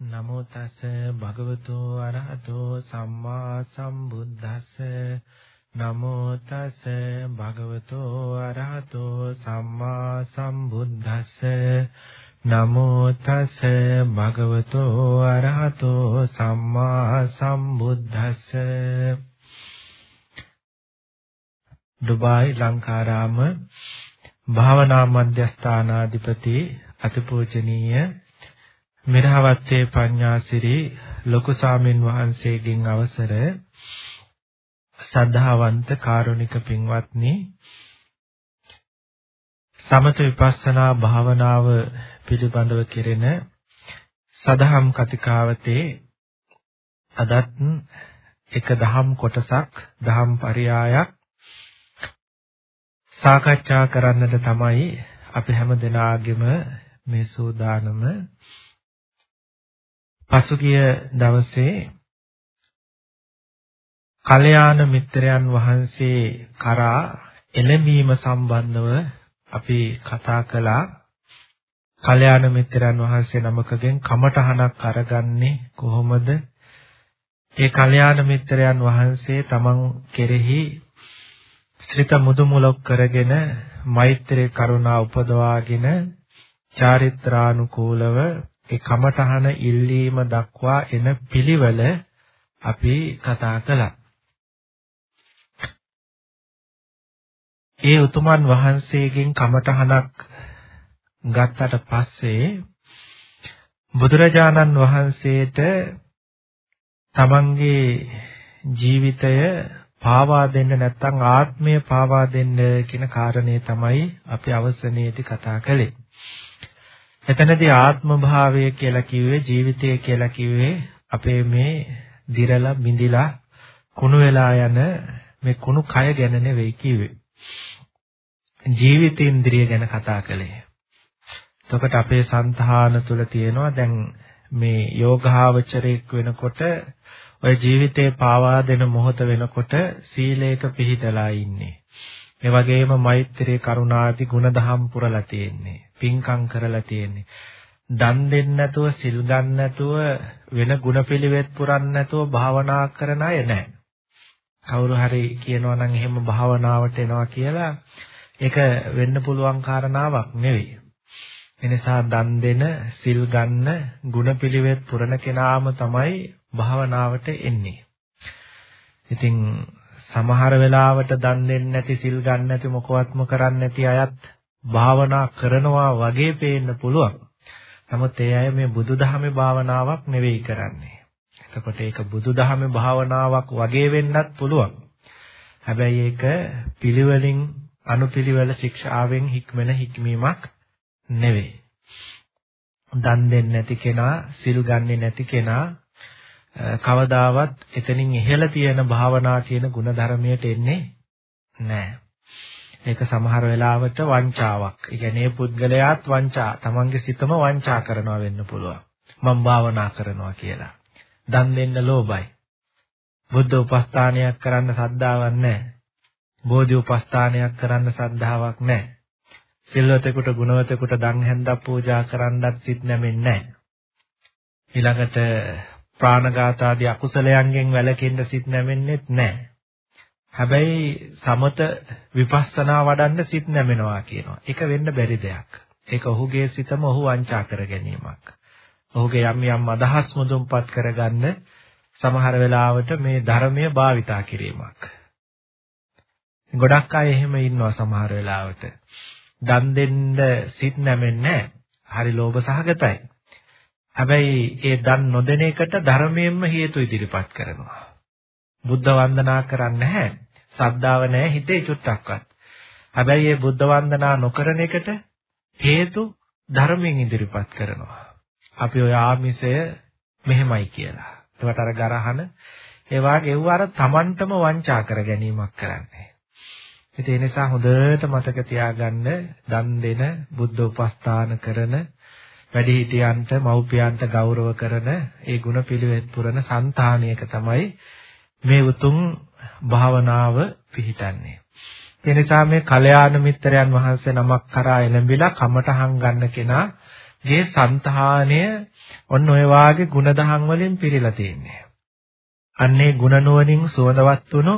නමෝ තස් භගවතු අරහතෝ සම්මා සම්බුද්දස්ස. නමෝ තස් භගවතු අරහතෝ සම්මා සම්බුද්දස්ස. නමෝ තස් භගවතු අරහතෝ සම්මා සම්බුද්දස්ස. ඩුබායි ලංකාරාම භාවනා මධ්‍යස්ථානාධිපති අතිපූජනීය මෙරහවත්තේ පඤ්ඤාසිරි ලොකු සාමින් වහන්සේගෙන් අවසර සද්ධාවන්ත කාරුණික පින්වත්නි සමත විපස්සනා භාවනාව පිළිබඳව කෙරෙන සදහම් කතිකාවතේ අදත් එක දහම් කොටසක් දහම් පරයයක් සාකච්ඡා කරන්නට තමයි අපි හැම දිනාගෙම මේ සූදානම පසුගිය දවසේ කල්යාණ මිත්‍රයන් වහන්සේ කරා එළඹීම සම්බන්ධව අපි කතා කළා. කල්යාණ මිත්‍රයන් වහන්සේ නමකගෙන් කමඨහනක් අරගන්නේ කොහොමද? ඒ කල්යාණ මිත්‍රයන් වහන්සේ තමන් කෙරෙහි ශ්‍රිත මුදුමුලක් කරගෙන මෛත්‍රී කරුණා උපදවාගෙන චාරිත්‍රානුකූලව ඒ කමඨහන ඉල්ලීම දක්වා එන පිළිවෙල අපි කතා කළා. ඒ උතුමන් වහන්සේගෙන් කමඨහනක් ගත්තට පස්සේ බුදුරජාණන් වහන්සේට තමන්ගේ ජීවිතය පාවා දෙන්න නැත්නම් ආත්මය පාවා දෙන්න කියන කාරණේ තමයි අපි අවසනයේදී කතා කළේ. එතනදී ආත්ම භාවය කියලා කිව්වේ ජීවිතය කියලා කිව්වේ අපේ මේ දිරලා බිඳිලා කුණු වෙලා යන මේ කුණු කය ගැන නෙවෙයි කිව්වේ. ජීවිතේන්ද්‍රිය ගැන කතා කළේ. එතකොට අපේ సంతාන තුල තියෙනවා දැන් මේ යෝගාවචරයක් වෙනකොට ඔය ජීවිතේ පාවා දෙන මොහොත වෙනකොට සීලයක පිහිටලා ඉන්නේ. ඒ වගේම මෛත්‍රී කරුණාදී ගුණධම් පුරලා තියෙන්නේ. පින්කම් කරලා තියෙන්නේ. දන් දෙන්න නැතුව සිල් ගන්න නැතුව වෙන ගුණපිළිවෙත් පුරන්න නැතුව භාවනා කරන අය නැහැ. කවුරු හරි කියනවා නම් එහෙම භාවනාවට එනවා කියලා ඒක වෙන්න පුළුවන් කාරණාවක් නෙවෙයි. එනිසා දන් දෙන, සිල් ගන්න, ගුණපිළිවෙත් පුරන කෙනාම තමයි භාවනාවට එන්නේ. ඉතින් සමහර වෙලාවට දන් දෙන්නේ නැති සිල් ගන්න නැති මොකවත්ම කරන්නේ නැති අයත් භාවනා කරනවා වගේ පේන්න පුළුවන්. නමුත් ඒ අය මේ බුදුදහමේ භාවනාවක් නෙවෙයි කරන්නේ. එතකොට ඒක බුදුදහමේ භාවනාවක් වගේ වෙන්නත් පුළුවන්. හැබැයි ඒක පිළිවෙලින් අනුපිළිවෙල ශික්ෂාවෙන් හික්මන හික්මීමක් නෙවෙයි. දන් දෙන්නේ නැති කෙනා, සිල් ගන්නේ නැති කෙනා කවදාවත් එතනින් ඉහළ තියෙන භාවනා කියන ಗುಣධර්මයට එන්නේ නැහැ. ඒක සමහර වෙලාවට වංචාවක්. ඒ කියන්නේ පුද්ගලයාත් වංචා, තමන්ගේ සිතම වංචා කරනවා වෙන්න පුළුවන්. මම භාවනා කරනවා කියලා. දන් දෙන්න ලෝභයි. බුද්ධ උපස්ථානයක් කරන්න සද්ධාවක් නැහැ. බෝධි උපස්ථානයක් කරන්න සද්ධාාවක් නැහැ. සිල්වතෙකුට ගුණවතෙකුට දන් හැන්දක් පූජා කරන්නත් සිත් නැමෙන්නේ නැහැ. ඊළඟට ප්‍රාණඝාත ආදී අකුසලයන්ගෙන් වැළකෙන්න සිත් නැමෙන්නෙත් නැහැ. හැබැයි සමත විපස්සනා වඩන්න සිත් නැමෙනවා කියනවා. ඒක වෙන්න බැරි දෙයක්. ඒක ඔහුගේ සිතම ඔහු වංචා කර ගැනීමක්. ඔහුගේ යම් යම් අදහස් මුදුන්පත් කරගන්න සමහර වෙලාවට මේ ධර්මය භාවිතා කිරීමක්. ගොඩක් අය එහෙම ඉන්නවා සමහර වෙලාවට. දන් දෙන්න සිත් නැමෙන්නේ හරි ලෝභ සහගතයි. හැබැයි ඒ දන් නොදෙන එකට ධර්මයෙන්ම හේතු ඉදිරිපත් කරනවා. බුද්ධ වන්දනා කරන්නේ නැහැ. සද්ධාව නැහැ හිතේ චුට්ටක්වත්. හැබැයි මේ බුද්ධ වන්දනා නොකරන එකට හේතු ධර්මයෙන් ඉදිරිපත් කරනවා. අපි ඔය ආමිෂය මෙහෙමයි කියලා. ඒවට අර ගරහන ඒ වාගේ ඒව අර Tamanටම වංචා කර ගැනීමක් කරන්නේ. ඉතින් ඒ නිසා හොඳට මතක තියාගන්න දන් දෙන බුද්ධ උපස්ථාන කරන වැඩිහිටියන්ට මව්පියන්ට ගෞරව කරන ඒ ಗುಣ පිළිවෙත් පුරන సంతානයක තමයි මේ උතුම් භාවනාව පිහිටන්නේ. ඒ නිසා මේ කල්යාණ මිත්‍රයන් වහන්සේ නමක් කරා එළඹිලා කමටහන් ගන්න කෙනා ගේ సంతානය ඔන්න ඔය වාගේ ಗುಣදහම් වලින් පිරීලා තියෙන්නේ. අන්නේ ಗುಣනුවණින් සුවඳවත් වුණු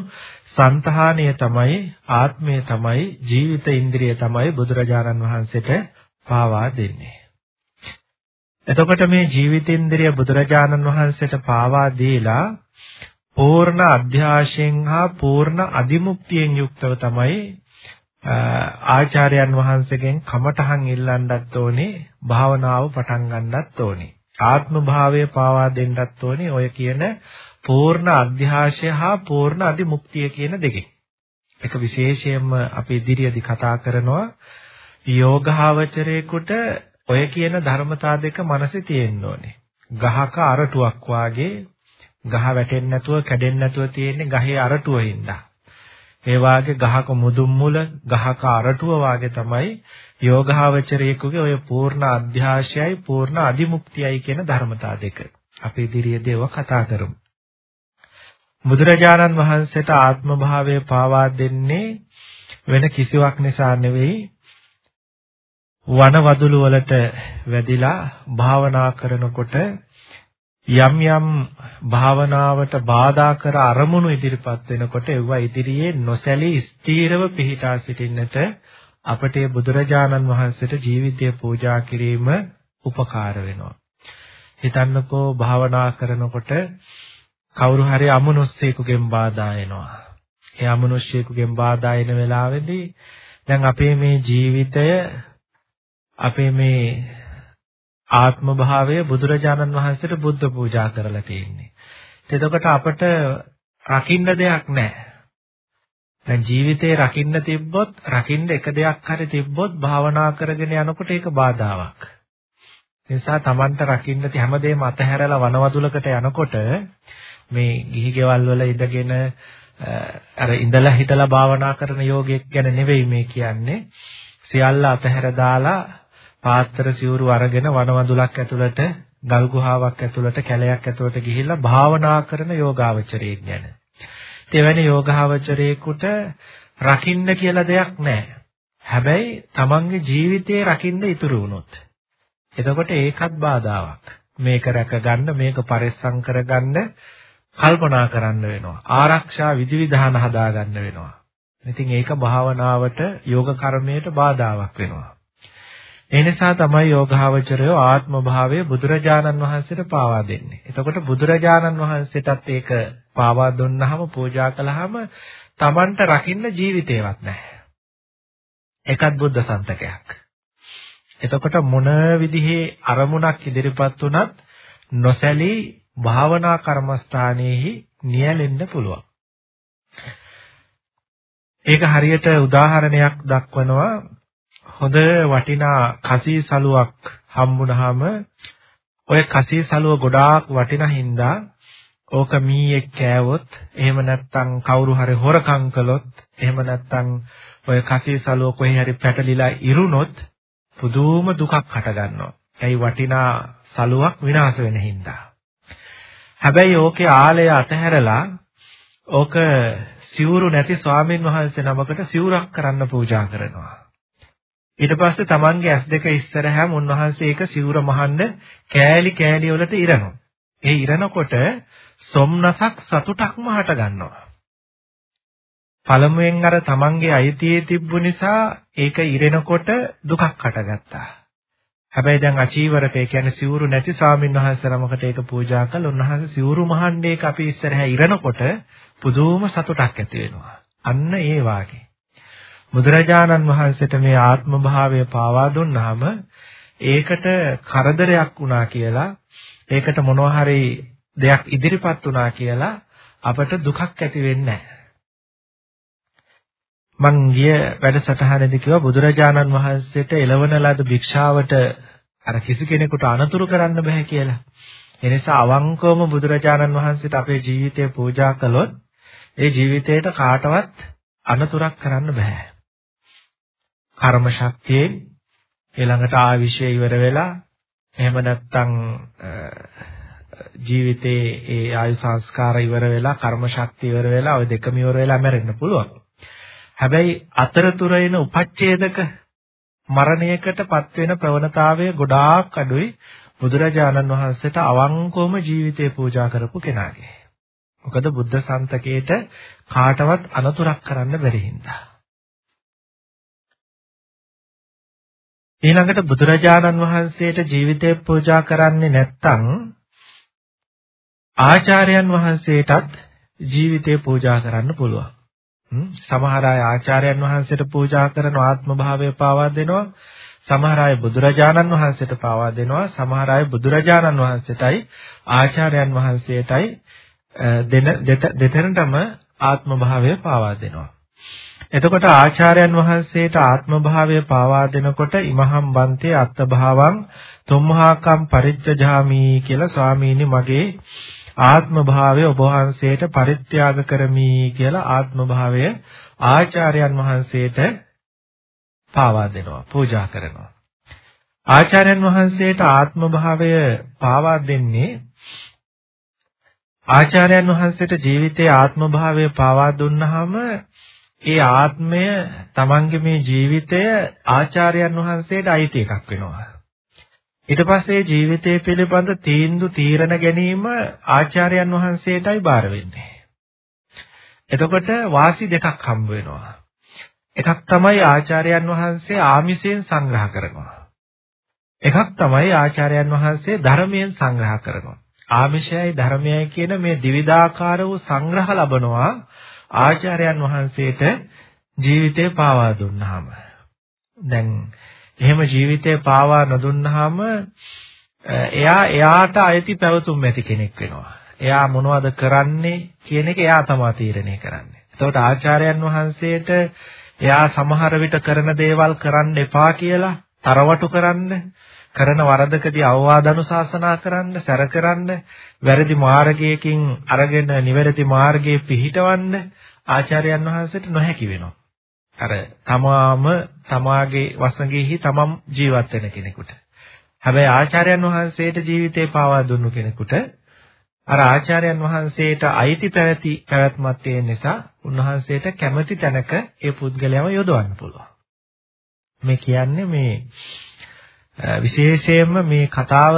సంతානය තමයි ආත්මය තමයි ජීවිත ඉන්ද්‍රිය තමයි බුදුරජාණන් වහන්සේට පාවා දෙන්නේ. එතකොට මේ ජීවිතේන්ද්‍රිය බුදුරජාණන් වහන්සේට පාවා දීලා පූර්ණ අධ්‍යාශයෙන් හා පූර්ණ අදිමුක්තියෙන් යුක්තව තමයි ආචාර්යයන් වහන්සේගෙන් කමඨහන් ඉල්ලන්නත් ඕනේ භාවනාව පටන් ගන්නත් ඕනේ. ආත්ම භාවය පාවා දෙන්නත් ඕනේ ඔය කියන පූර්ණ අධ්‍යාශය හා පූර්ණ අදිමුක්තිය කියන දෙකෙන්. එක විශේෂයෙන්ම අපි ඉදිරියේදී කතා කරනවා යෝගාවචරයේකට ඔය කියන ධර්මතා දෙක මනසේ තියෙන්න ඕනේ. ගහක අරටුවක් වාගේ ගහ වැටෙන්නේ නැතුව කැඩෙන්නේ නැතුව තියෙන්නේ ගහේ අරටුව හින්දා. ඒ වාගේ ගහක මුදුන් මුල ගහක අරටුව වාගේ තමයි යෝගාවචරයේකුගේ ඔය පූර්ණ අධ්‍යාශයයි පූර්ණ අදිමුක්තියයි කියන ධර්මතා දෙක. අපි ඉදිරියේදී ඒවා කතා කරමු. බුදුරජාණන් වහන්සේට ආත්ම භාවය පාවා දෙන්නේ වෙන කිසිවක් නිසා නෙවෙයි වනවදුළු වලට වැදිලා භාවනා කරනකොට යම් යම් භාවනාවට බාධා කර අරමුණු ඉදිරිපත් වෙනකොට ඒවා ඉදිරියේ නොසැලී ස්ථීරව පිහිටා සිටින්නට අපට බුදුරජාණන් වහන්සේට ජීවිතය පූජා කිරීම උපකාර වෙනවා. හිතන්නකෝ භාවනා කරනකොට කවුරු හරි අමනුෂ්‍යයෙකුගෙන් බාධා එනවා. ඒ අමනුෂ්‍යයෙකුගෙන් බාධා එන වෙලාවේදී දැන් අපේ මේ ජීවිතය අපේ මේ ආත්ම භාවය බුදුරජාණන් වහන්සේට බුද්ධ පූජා කරලා තියෙන්නේ. එතකොට අපට රකින්න දෙයක් නැහැ. දැන් ජීවිතේ රකින්න තිබ්බොත් රකින්න එක දෙයක් හරි තිබ්බොත් භාවනා කරගෙන යනකොට ඒක බාධාවක්. නිසා Tamanට රකින්න ති හැමදේම අතහැරලා වනවදුලකට යනකොට මේ ගිහි ගෙවල් වල ඉඳගෙන අර ඉඳලා හිටලා භාවනා කරන යෝගයක් ගැන නෙවෙයි මේ කියන්නේ. සියල්ල අතහැර දාලා පාත්‍ර සිවුරු අරගෙන වනවඳුලක් ඇතුළට ගල් ගුහාවක් ඇතුළට කැලයක් ඇතුළට ගිහිල්ලා භාවනා කරන යෝගාවචරයෙක් ගැන. එවැනි යෝගාවචරයෙකුට රකින්න කියලා දෙයක් නැහැ. හැබැයි තමන්ගේ ජීවිතේ රකින්න ඉතුරු වුණොත් එතකොට ඒකත් බාධාවක්. මේක රැක ගන්න මේක පරිස්සම් කරගන්න කල්පනා කරන්න වෙනවා. ආරක්ෂා විධිවිධාන හදා ගන්න වෙනවා. ඉතින් ඒක භාවනාවට යෝග කර්මයට බාධාවක් වෙනවා. ඒ නිසා තමයි යෝගාවචරය ආත්ම භාවය බුදුරජාණන් වහන්සේට පාවා දෙන්නේ. එතකොට බුදුරජාණන් වහන්සේටත් ඒක පාවා දුන්නාම පූජා කළාම Tamanට රකින්න ජීවිතේවත් නැහැ. ඒකත් බුද්ධ සන්තකයක්. එතකොට මොන විදිහේ අරමුණක් ඉදිරිපත් වුණත් නොසැලී භාවනා කර්මස්ථානයේහි නියැලෙන්න පුළුවන්. ඒක හරියට උදාහරණයක් දක්වනවා හොඳ වටිනා කසී සලුවක් හම්බුනහම ඔය කසී සලුව ගොඩාක් වටිනා හින්දා ඕක මීයක් කෑවොත් එහෙම නැත්නම් කවුරු හරි හොරකම් කළොත් එහෙම නැත්නම් ඔය කසී සලුව කොහේ හරි පැටලිලා ඉරුණොත් පුදුම දුකක් හටගන්නවා. ඒයි වටිනා සලුවක් විනාශ වෙන හින්දා. හැබැයි ඕකේ ආලය අතහැරලා ඕක සිවුරු නැති ස්වාමීන් වහන්සේ නමකට සිවුරක් කරන්න පූජා කරනවා. ඊට පස්සේ Tamanගේ ඇස් දෙක ඉස්සරහම උන්වහන්සේ ඒක සිවුර මහන්න කෑලි කෑලි වලට ඉරනවා. ඒ ඉරනකොට සොම්නසක් සතුටක්ම හට ගන්නවා. පළමුවෙන් අර Tamanගේ අයිතියේ තිබ්බු නිසා ඒක ඉරෙනකොට දුකක් හටගත්තා. හැබැයි දැන් අචීවරක ඒ කියන්නේ සිවුරු නැති ස්වාමීන් වහන්සේ නමකට ඒක පූජා කළ උන්වහන්සේ සිවුරු මහන්නේ ඒක අපි ඉස්සරහ ඉරනකොට පුදුම සතුටක් ඇති වෙනවා. අන්න ඒ වාගේ. බුදුරජාණන් වහන්සේට මේ ආත්ම භාවය පාවා දුන්නාම ඒකට කරදරයක් වුණා කියලා ඒකට මොනවා හරි දෙයක් ඉදිරිපත් වුණා කියලා අපට දුකක් ඇති වෙන්නේ නැහැ. මං ගිය වැඩසටහනේදී කිව්වා බුදුරජාණන් වහන්සේට එළවන ලද භික්ෂාවට අර කිසි කෙනෙකුට අනතුරු කරන්න බෑ කියලා. ඒ නිසා අවංකවම බුදුරජාණන් වහන්සේට අපේ ජීවිතය පූජා කළොත් ඒ ජීවිතයට කාටවත් අනතුරක් කරන්න බෑ. කර්ම ශක්තියෙන් ඊළඟට ආවිෂය ඉවර වෙලා එහෙම නැත්නම් ජීවිතේ ඒ ආයු සංස්කාර ඉවර වෙලා කර්ම ශක්තිය ඉවර වෙලා ওই දෙකම ඉවර වෙලා මැරෙන්න පුළුවන්. හැබැයි අතරතුර එන උපච්ඡේදක මරණයකටපත් වෙන ප්‍රවණතාවය ගොඩාක් අඩුයි බුදුරජාණන් වහන්සේට අවංකවම ජීවිතේ පූජා කරපු කෙනාගේ. මොකද බුද්ධ සන්තකේට කාටවත් අනතුරක් කරන්න බැරි හින්දා. ඊළඟට බුදුරජාණන් වහන්සේට ජීවිතේ පූජා කරන්නේ නැත්නම් ආචාර්යයන් වහන්සේටත් ජීවිතේ පූජා කරන්න පුළුවන්. සමහර අය ආචාර්යයන් වහන්සේට පූජා කරන ආත්ම භාවය පාවා දෙනවා. සමහර අය බුදුරජාණන් වහන්සේට පාවා දෙනවා. සමහර අය බුදුරජාණන් වහන්සේටයි ආචාර්යයන් වහන්සේටයි දෙන දෙතැනටම ආත්ම භාවය පාවා දෙනවා. එතකොට ආචාර්යයන් වහන්සේට ආත්ම භාවය පාවා දෙනකොට ඉමහම් බන්තේ අත්භාවං තුම්හාකම් පරිච්ඡජාමි කියලා ස්වාමීනි මගේ ආත්ම භාවය ඔබ වහන්සේට පරිත්‍යාග කරමි කියලා ආත්ම භාවය ආචාර්යයන් වහන්සේට පාවා දෙනවා පූජා කරනවා. ආචාර්යයන් වහන්සේට ආත්ම භාවය පාවා දෙන්නේ ආචාර්යයන් වහන්සේට ජීවිතයේ ආත්ම භාවය පාවා දුන්නාම ඒ ආත්මය තමන්ගේ මේ ජීවිතය ආචාර්යයන් වහන්සේට අයිති එකක් වෙනවා ඊට පස්සේ ජීවිතය පිළිබඳ තීන්දු තීරණ ගැනීම ආචාර්යයන් වහන්සේටයි බාර වෙන්නේ. එතකොට වාසි දෙකක් හම්බ වෙනවා. එකක් තමයි ආචාර්යයන් වහන්සේ ආමිෂයෙන් සංග්‍රහ කරනවා. එකක් තමයි ආචාර්යයන් වහන්සේ ධර්මයෙන් සංග්‍රහ කරනවා. ආමිෂයයි ධර්මයයි කියන මේ දිවිදාකාර වූ සංග්‍රහ ලබනවා ආචාර්යයන් වහන්සේට ජීවිතේ පාවා දුන්නාම. දැන් එහෙම ජීවිතය පාවා නොදුන්නාම එයා එයාට අයිති පැවතුම් ඇති කෙනෙක් වෙනවා. එයා මොනවද කරන්නේ කියන එක එයා තමයි තීරණය කරන්නේ. එතකොට ආචාර්යයන් වහන්සේට එයා සමහර විට කරන දේවල් කරන්න එපා කියලා තරවටු කරන්න කරන වරදකදී අවවාද අනුශාසනා කරන්න, සැර කරන්න, වැරදි මාර්ගයකින් අරගෙන නිවැරදි මාර්ගයේ පිහිටවන්න ආචාර්යයන් වහන්සේට නොහැකි වෙනවා. අර තමාම තමාගේ වසඟෙහි තමම් ජීවත් වෙන කෙනෙකුට. හැබැයි ආචාර්යයන් වහන්සේට ජීවිතේ පාවා දුන්නු කෙනෙකුට අර ආචාර්යයන් වහන්සේට අයිති පැවති පැවැත්මක් තියෙන නිසා උන්වහන්සේට කැමැති තැනක ඒ පුද්ගලයාව යොදවන්න පුළුවන්. මේ කියන්නේ මේ විශේෂයෙන්ම මේ කතාව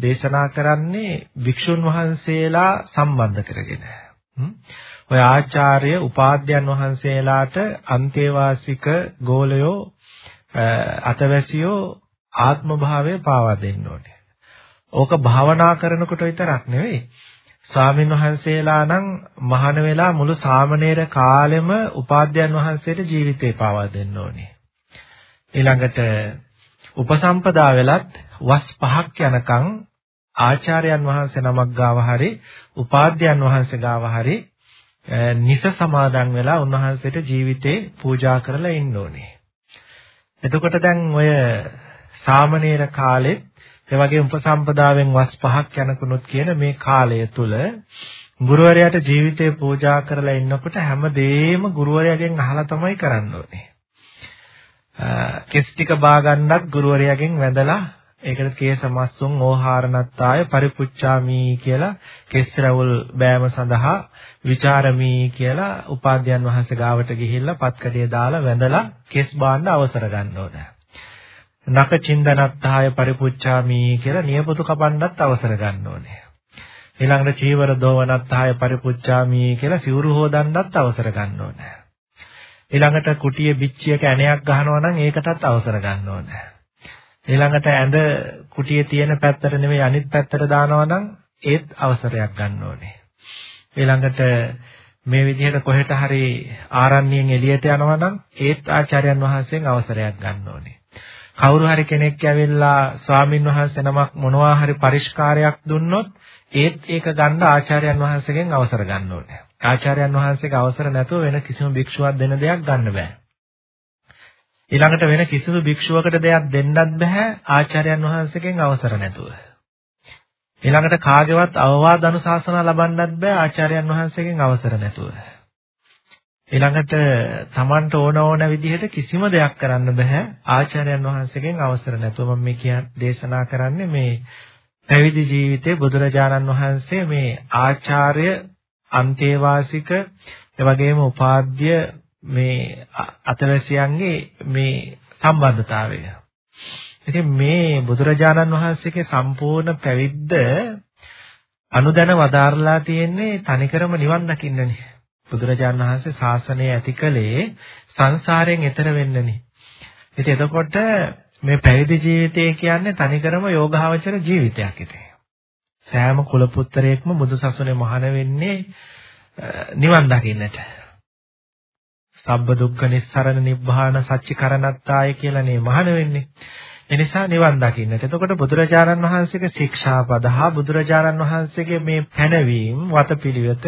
දේශනා කරන්නේ භික්ෂුන් වහන්සේලා සම්බන්ධ කරගෙන. ඔය ආචාර්ය උපාධ්‍යයන් වහන්සේලාට අන්තේවාසික ගෝලයෝ අතවැසියෝ ආත්ම භාවය පාවා දෙන්න ඕනේ. ඕක භාවනා කරනකොට විතරක් නෙවෙයි. ස්වාමින් වහන්සේලා නම් මහාන වෙලා මුළු සාමණේර කාලෙම උපාධ්‍යයන් වහන්සේට ජීවිතේ පාවා දෙන්න ඕනේ. ඊළඟට උපසම්පදා වෙලත් වස් පහක් යනකම් ආචාර්යයන් වහන්සේ නමක් ගාව හරි උපාධ්‍යයන් වහන්සේ ගාව හරි නිස සමාදන් වෙලා උන්වහන්සේට ජීවිතේ පූජා කරලා ඉන්න ඕනේ. එතකොට දැන් ඔය සාමණේර කාලෙත් ඒ වගේ උපසම්පදාවෙන් වස් පහක් යනකුණුත් කියන මේ කාලය තුල ගුරුවරයාට ජීවිතේ පූජා කරලා ඉන්නකොට හැමදේම ගුරුවරයාගෙන් අහලා තමයි කරන්න ඕනේ. කෙස් ටික බා ගන්නත් ගුරුවරයාගෙන් වැඳලා ඒකට කේස මස්සුන් ඕහාරණත්තාය පරිපුච්ඡාමි කියලා කෙස් රැවුල් බෑම සඳහා විචාරමි කියලා උපාධ්‍යයන් වහන්සේ ගාවට ගිහිල්ලා පත්කඩිය දාලා වැඳලා කෙස් බාන්න අවසර ගන්න ඕන. නක චින්දනත්තාය පරිපුච්ඡාමි කියලා නියපොතු කපන්නත් අවසර ගන්න ඕනේ. ඊළඟට චීවර දෝවනත්තාය පරිපුච්ඡාමි කියලා සිවුරු හොදන්නත් අවසර ගන්න ඕනේ. ඊළඟට කුටියේ පිච්චියක ඇණයක් ගහනවා නම් ඒකටත් අවසර ගන්න ඕනේ. ඊළඟට ඇඳ කුටියේ තියෙන පැත්තට නෙමෙයි අනිත් පැත්තට දානවා නම් ඒත් අවසරයක් ගන්න ඕනේ. ඊළඟට මේ විදිහට කොහෙට හරි ආරණ්‍යයෙන් එළියට යනවා නම් ඒත් ආචාර්යයන් වහන්සේගෙන් අවසරයක් ගන්න ඕනේ. කවුරු හරි කෙනෙක් ඇවිල්ලා ස්වාමින් වහන්සේ නමක් මොනවා හරි පරිස්කාරයක් දුන්නොත් ඒත් ඒක ගන්න ආචාර්යයන් වහන්සේගෙන් අවසර ගන්න ඕනේ. ආචාර්යයන් වහන්සේගේ අවසර නැතුව වෙන කිසිම භික්ෂුවක් දෙන දෙයක් ගන්න බෑ. ඊළඟට වෙන කිසිදු භික්ෂුවකට දෙයක් දෙන්නත් බෑ ආචාර්යයන් වහන්සේගෙන් අවසර නැතුව. ඊළඟට කාගේවත් අවවාද අනුශාසනා ලබන්නත් බෑ ආචාර්යයන් වහන්සේගෙන් අවසර නැතුව. ඊළඟට Tamanට ඕන ඕන විදිහට කිසිම දෙයක් කරන්න බෑ ආචාර්යයන් වහන්සේගෙන් අවසර නැතුව මම මේ කියන දේශනා කරන්නේ මේ පැවිදි ජීවිතයේ බුදුරජාණන් වහන්සේ මේ ආචාර්ය අන්තේවාසික එවැගේම උපාද්‍ය මේ අතවැසියන්ගේ මේ සම්බන්ධතාවය. ඉතින් මේ බුදුරජාණන් වහන්සේගේ සම්පූර්ණ පැවිද්ද අනුදැන වදාරලා තියෙන්නේ තනිකරම නිවන් දකින්නනේ. බුදුරජාණන් වහන්සේ ශාසනය ඇති කළේ සංසාරයෙන් එතර වෙන්නනේ. ඉතින් එතකොට මේ පැවිදි ජීවිතය කියන්නේ තනිකරම යෝගාවචර ජීවිතයක් ඉතින්. සෑම කුල පුත්‍රයෙක්ම බුදුසසුනේ මහාන වෙන්නේ නිවන් දකින්නට. සබ්බ දුක්ඛ නිස්සරණ නිබ්බාන සච්චිකරණත්තාය කියලානේ මහාන වෙන්නේ. එනිසා නිවන් දකින්නට. එතකොට බුදුරජාණන් වහන්සේගේ ශික්ෂාපද හා බුදුරජාණන් වහන්සේගේ මේ පැනවීම වතපිළිවෙත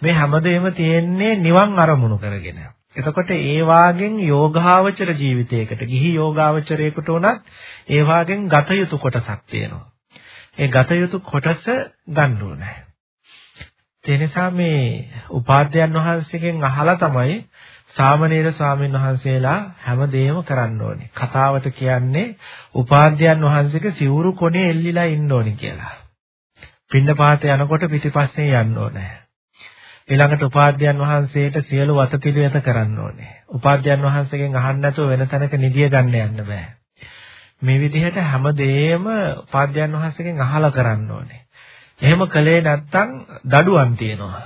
මේ හැමදේම තියෙන්නේ නිවන් අරමුණු කරගෙන. එතකොට ඒ වාගෙන් යෝගාවචර ජීවිතයකට ගිහි යෝගාවචරයකට උනත් ඒ වාගෙන් ගත යුතු කොටසක් තියෙනවා. ඒ ගත යුතු කොටස ගන්න ඕනේ. ඒ නිසා මේ උපාධ්‍යයන් වහන්සේගෙන් අහලා තමයි සාමණේර ස්වාමීන් වහන්සේලා හැමදේම කරන්න ඕනේ. කතාවට කියන්නේ උපාධ්‍යයන් වහන්සේගේ සිවුරු කොනේ එල්ලිලා ඉන්න ඕනේ කියලා. පින්නපාත යනකොට පිටිපස්සේ යන්න ඕනේ. ඊළඟට උපාධ්‍යයන් වහන්සේට සියලු වතපිළිවෙත කරන්න ඕනේ. උපාධ්‍යයන් වහන්සේගෙන් අහන්න නැතුව වෙන තැනක නිදිය ගන්න යන්න බෑ. මේ විදිහට හැමදේම උපාධ්‍යයන් වහන්සේගෙන් අහලා කරන්න ඕනේ. එහෙම කළේ නැත්නම් දඩුවම් තියෙනවා.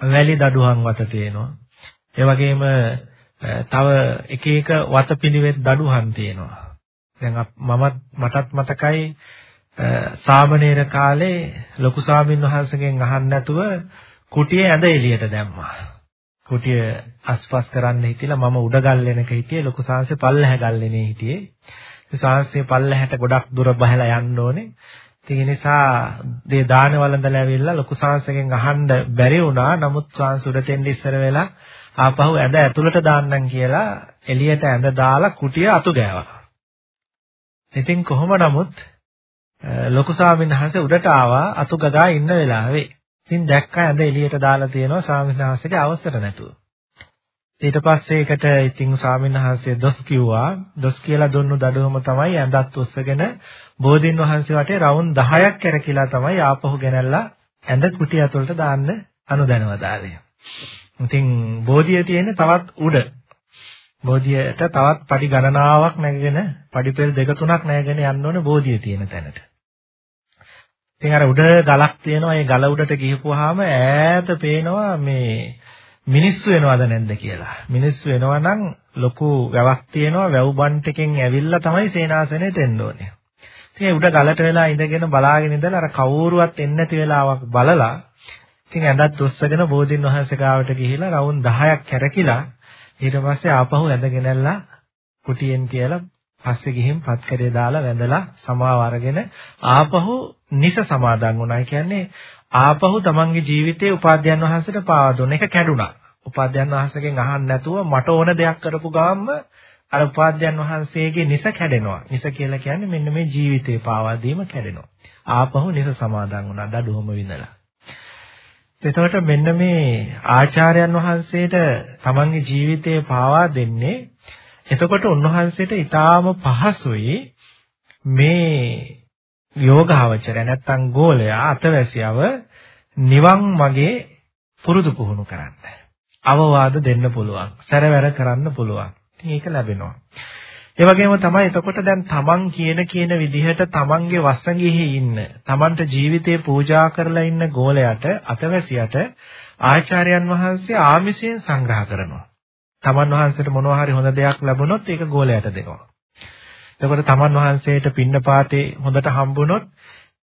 වැලි දඩුවම් වත තියෙනවා. ඒ වගේම තව එක එක වතපිළිවෙත් දඩුවම් තියෙනවා. දැන් මමත් මටත් මතකයි සාමණේර කාලේ ලොකු ස්වාමීන් වහන්සේගෙන් අහන්න නැතුව කුටියේ ඇඳ එළියට දැම්මා. කුටිය අස්පස් කරන්න හිතිලා මම උඩ ගල්ලෙනක හිටියේ ලොකු සාංශේ පල්ලැහැ ගල්ලෙනේ හිටියේ. ඒ සාංශේ පල්ලැහැට ගොඩක් දුර බහලා යන්න ඕනේ. ඉතින් ඒ නිසා මේ දාන වළඳලා ඇවිල්ලා ලොකු සාංශයෙන් අහන්න බැරි වුණා. නමුත් සාංශ උඩට එන්න ඉස්සර වෙලා ආපහු ඇඳ ඇතුළට දාන්නම් කියලා එළියට ඇඳ දාලා කුටිය අතු ගෑවා. ඉතින් කොහොම නමුත් ලොකු ස්වාමීන් වහන්සේ උඩට ආවා අතු ගගා ඉන්න වෙලාවේ ඉතින් දැක්කා ඇඳ එළියට දාලා තියෙනවා ස්වාමීන් වහන්සේගේ අවසර නැතුව. ඊට පස්සේ ඒකට ඉතින් ස්වාමීන් වහන්සේ දොස් කිව්වා. දොස් කියලා දුන්නු දඩුවම තමයි ඇඳත් උස්සගෙන බෝධින් වහන්සේ වටේ රවුම් 10ක් කරකිලා තමයි ආපහු ගෙනල්ලා ඇඳ කුටි ඇතුළට දාන්න අනුදැනව දාලේ. ඉතින් බෝධිය තියෙන්නේ තවත් උඩ. බෝධියට තවත් පඩි ගණනාවක් නැගගෙන පඩි පෙළ දෙක තුනක් නැගගෙන යන්න ඕනේ බෝධිය තියෙන තැනට. ඉතින් අර උඩ ගලක් තියෙනවා. ඒ ගල උඩට ගිහපුවාම ඈත පේනවා මේ මිනිස්සු වෙනවද නැද්ද කියලා. මිනිස්සු වෙනවා නම් ලොකු වැවක් තියෙනවා. වැව් බන්ට් එකෙන් ඇවිල්ලා තමයි සේනාසනෙට එන්න ඕනේ. ඉතින් උඩ ගලට වෙලා ඉඳගෙන බලාගෙන ඉඳලා අර කවුරුවත් එන්නේ නැති වෙලාවක් බලලා ඉතින් ඇඳත් උස්සගෙන බෝධින් වහන්සේ ගාවට ගිහිලා රවුම් 10ක් කැරකිලා ඊට පස්සේ ආපහු ඇඳගෙනල්ලා කුටියෙන් කියලා පස්සේ ගිහින් පත්කරේ දාලා වැඳලා සමාව අරගෙන ආපහු නිස සමාදන් වුණා. කියන්නේ ආපහු තමන්ගේ ජීවිතයේ උපාධ්‍යයන් වහන්සේට පාවා දුන්න එක කැඩුනා. උපාධ්‍යයන් වහන්සේගෙන් අහන්න නැතුව මට ඕන දෙයක් කරපු ගාම්ම අර උපාධ්‍යයන් වහන්සේගේ නිස කැඩෙනවා. නිස කියලා කියන්නේ මෙන්න මේ ජීවිතේ පාවා දීම කැඩෙනවා. ආපහු නිස සමාදන් වුණා දඩුවම විඳලා. එතකොට මෙන්න මේ ආචාර්යයන් වහන්සේට තමන්ගේ ජීවිතේ පාවා දෙන්නේ එතකොට උන්වහන්සේට ඊටාම පහසුයි මේ යෝගාවචරය නැත්තම් ගෝලයා අතවැසියව නිවන් මගේ පුරුදු පුහුණු කරන්න. අවවාද දෙන්න පුළුවන්. සැරවැර කරන්න පුළුවන්. ඉතින් ඒක ලැබෙනවා. ඒ වගේම තමයි එතකොට දැන් තමන් කියන කියන විදිහට තමන්ගේ වසඟෙහි ඉන්න තමන්ට ජීවිතේ පූජා කරලා ඉන්න ගෝලයට අතවැසියට ආචාර්යයන් වහන්සේ ආමිෂයෙන් සංග්‍රහ කරනවා. තමන් වහන්සේට මොනවා හරි හොඳ දෙයක් ලැබුණොත් ඒක ගෝලයට දෙනවා. එතකොට තමන් වහන්සේට පින්නපාතේ හොඳට හම්බුනොත්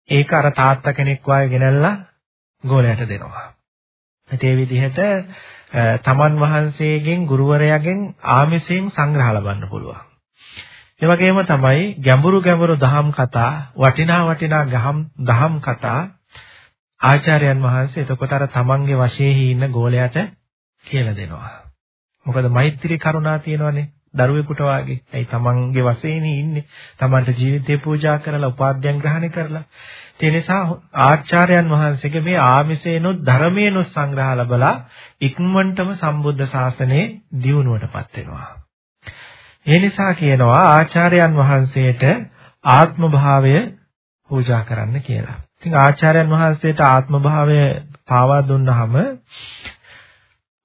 ඒක අර තාත්තා කෙනෙක් වාගේ ගෙනල්ලා ගෝලයට දෙනවා. ඒ විදිහට තමන් වහන්සේගෙන් ගුරුවරයාගෙන් ආමිසයෙන් සංග්‍රහ ලබන්න පුළුවන්. ඒ වගේම තමයි ගැඹුරු ගැඹුරු දහම් කතා වටිනා වටිනා දහම් කතා ආචාර්යයන් වහන්සේ එතකොට අර තමන්ගේ වශයෙන් ඉන්න ගෝලයට කියලා දෙනවා. මොකද මෛත්‍රී කරුණා තියෙනවනේ. දරුවෙකුට වාගේ. ඒ තමන්ගේ වශයෙන් ඉන්නේ. තමන්ට ජීවිතේ පූජා කරලා උපාධ්‍යයන් ග්‍රහණය කරලා. ඒ නිසා ආචාර්යයන් වහන්සේගේ මේ ආමිසේනොත් ධර්මේනොත් සංග්‍රහ ලැබලා ඉක්මනටම සම්බුද්ධ ශාසනයේ දියුණුවටපත් වෙනවා. ඒ නිසා කියනවා ආචාර්යයන් වහන්සේට ආත්ම භාවය පූජා කරන්න කියලා. ඉතින් ආචාර්යයන් වහන්සේට ආත්ම භාවය පාවා දුන්නාම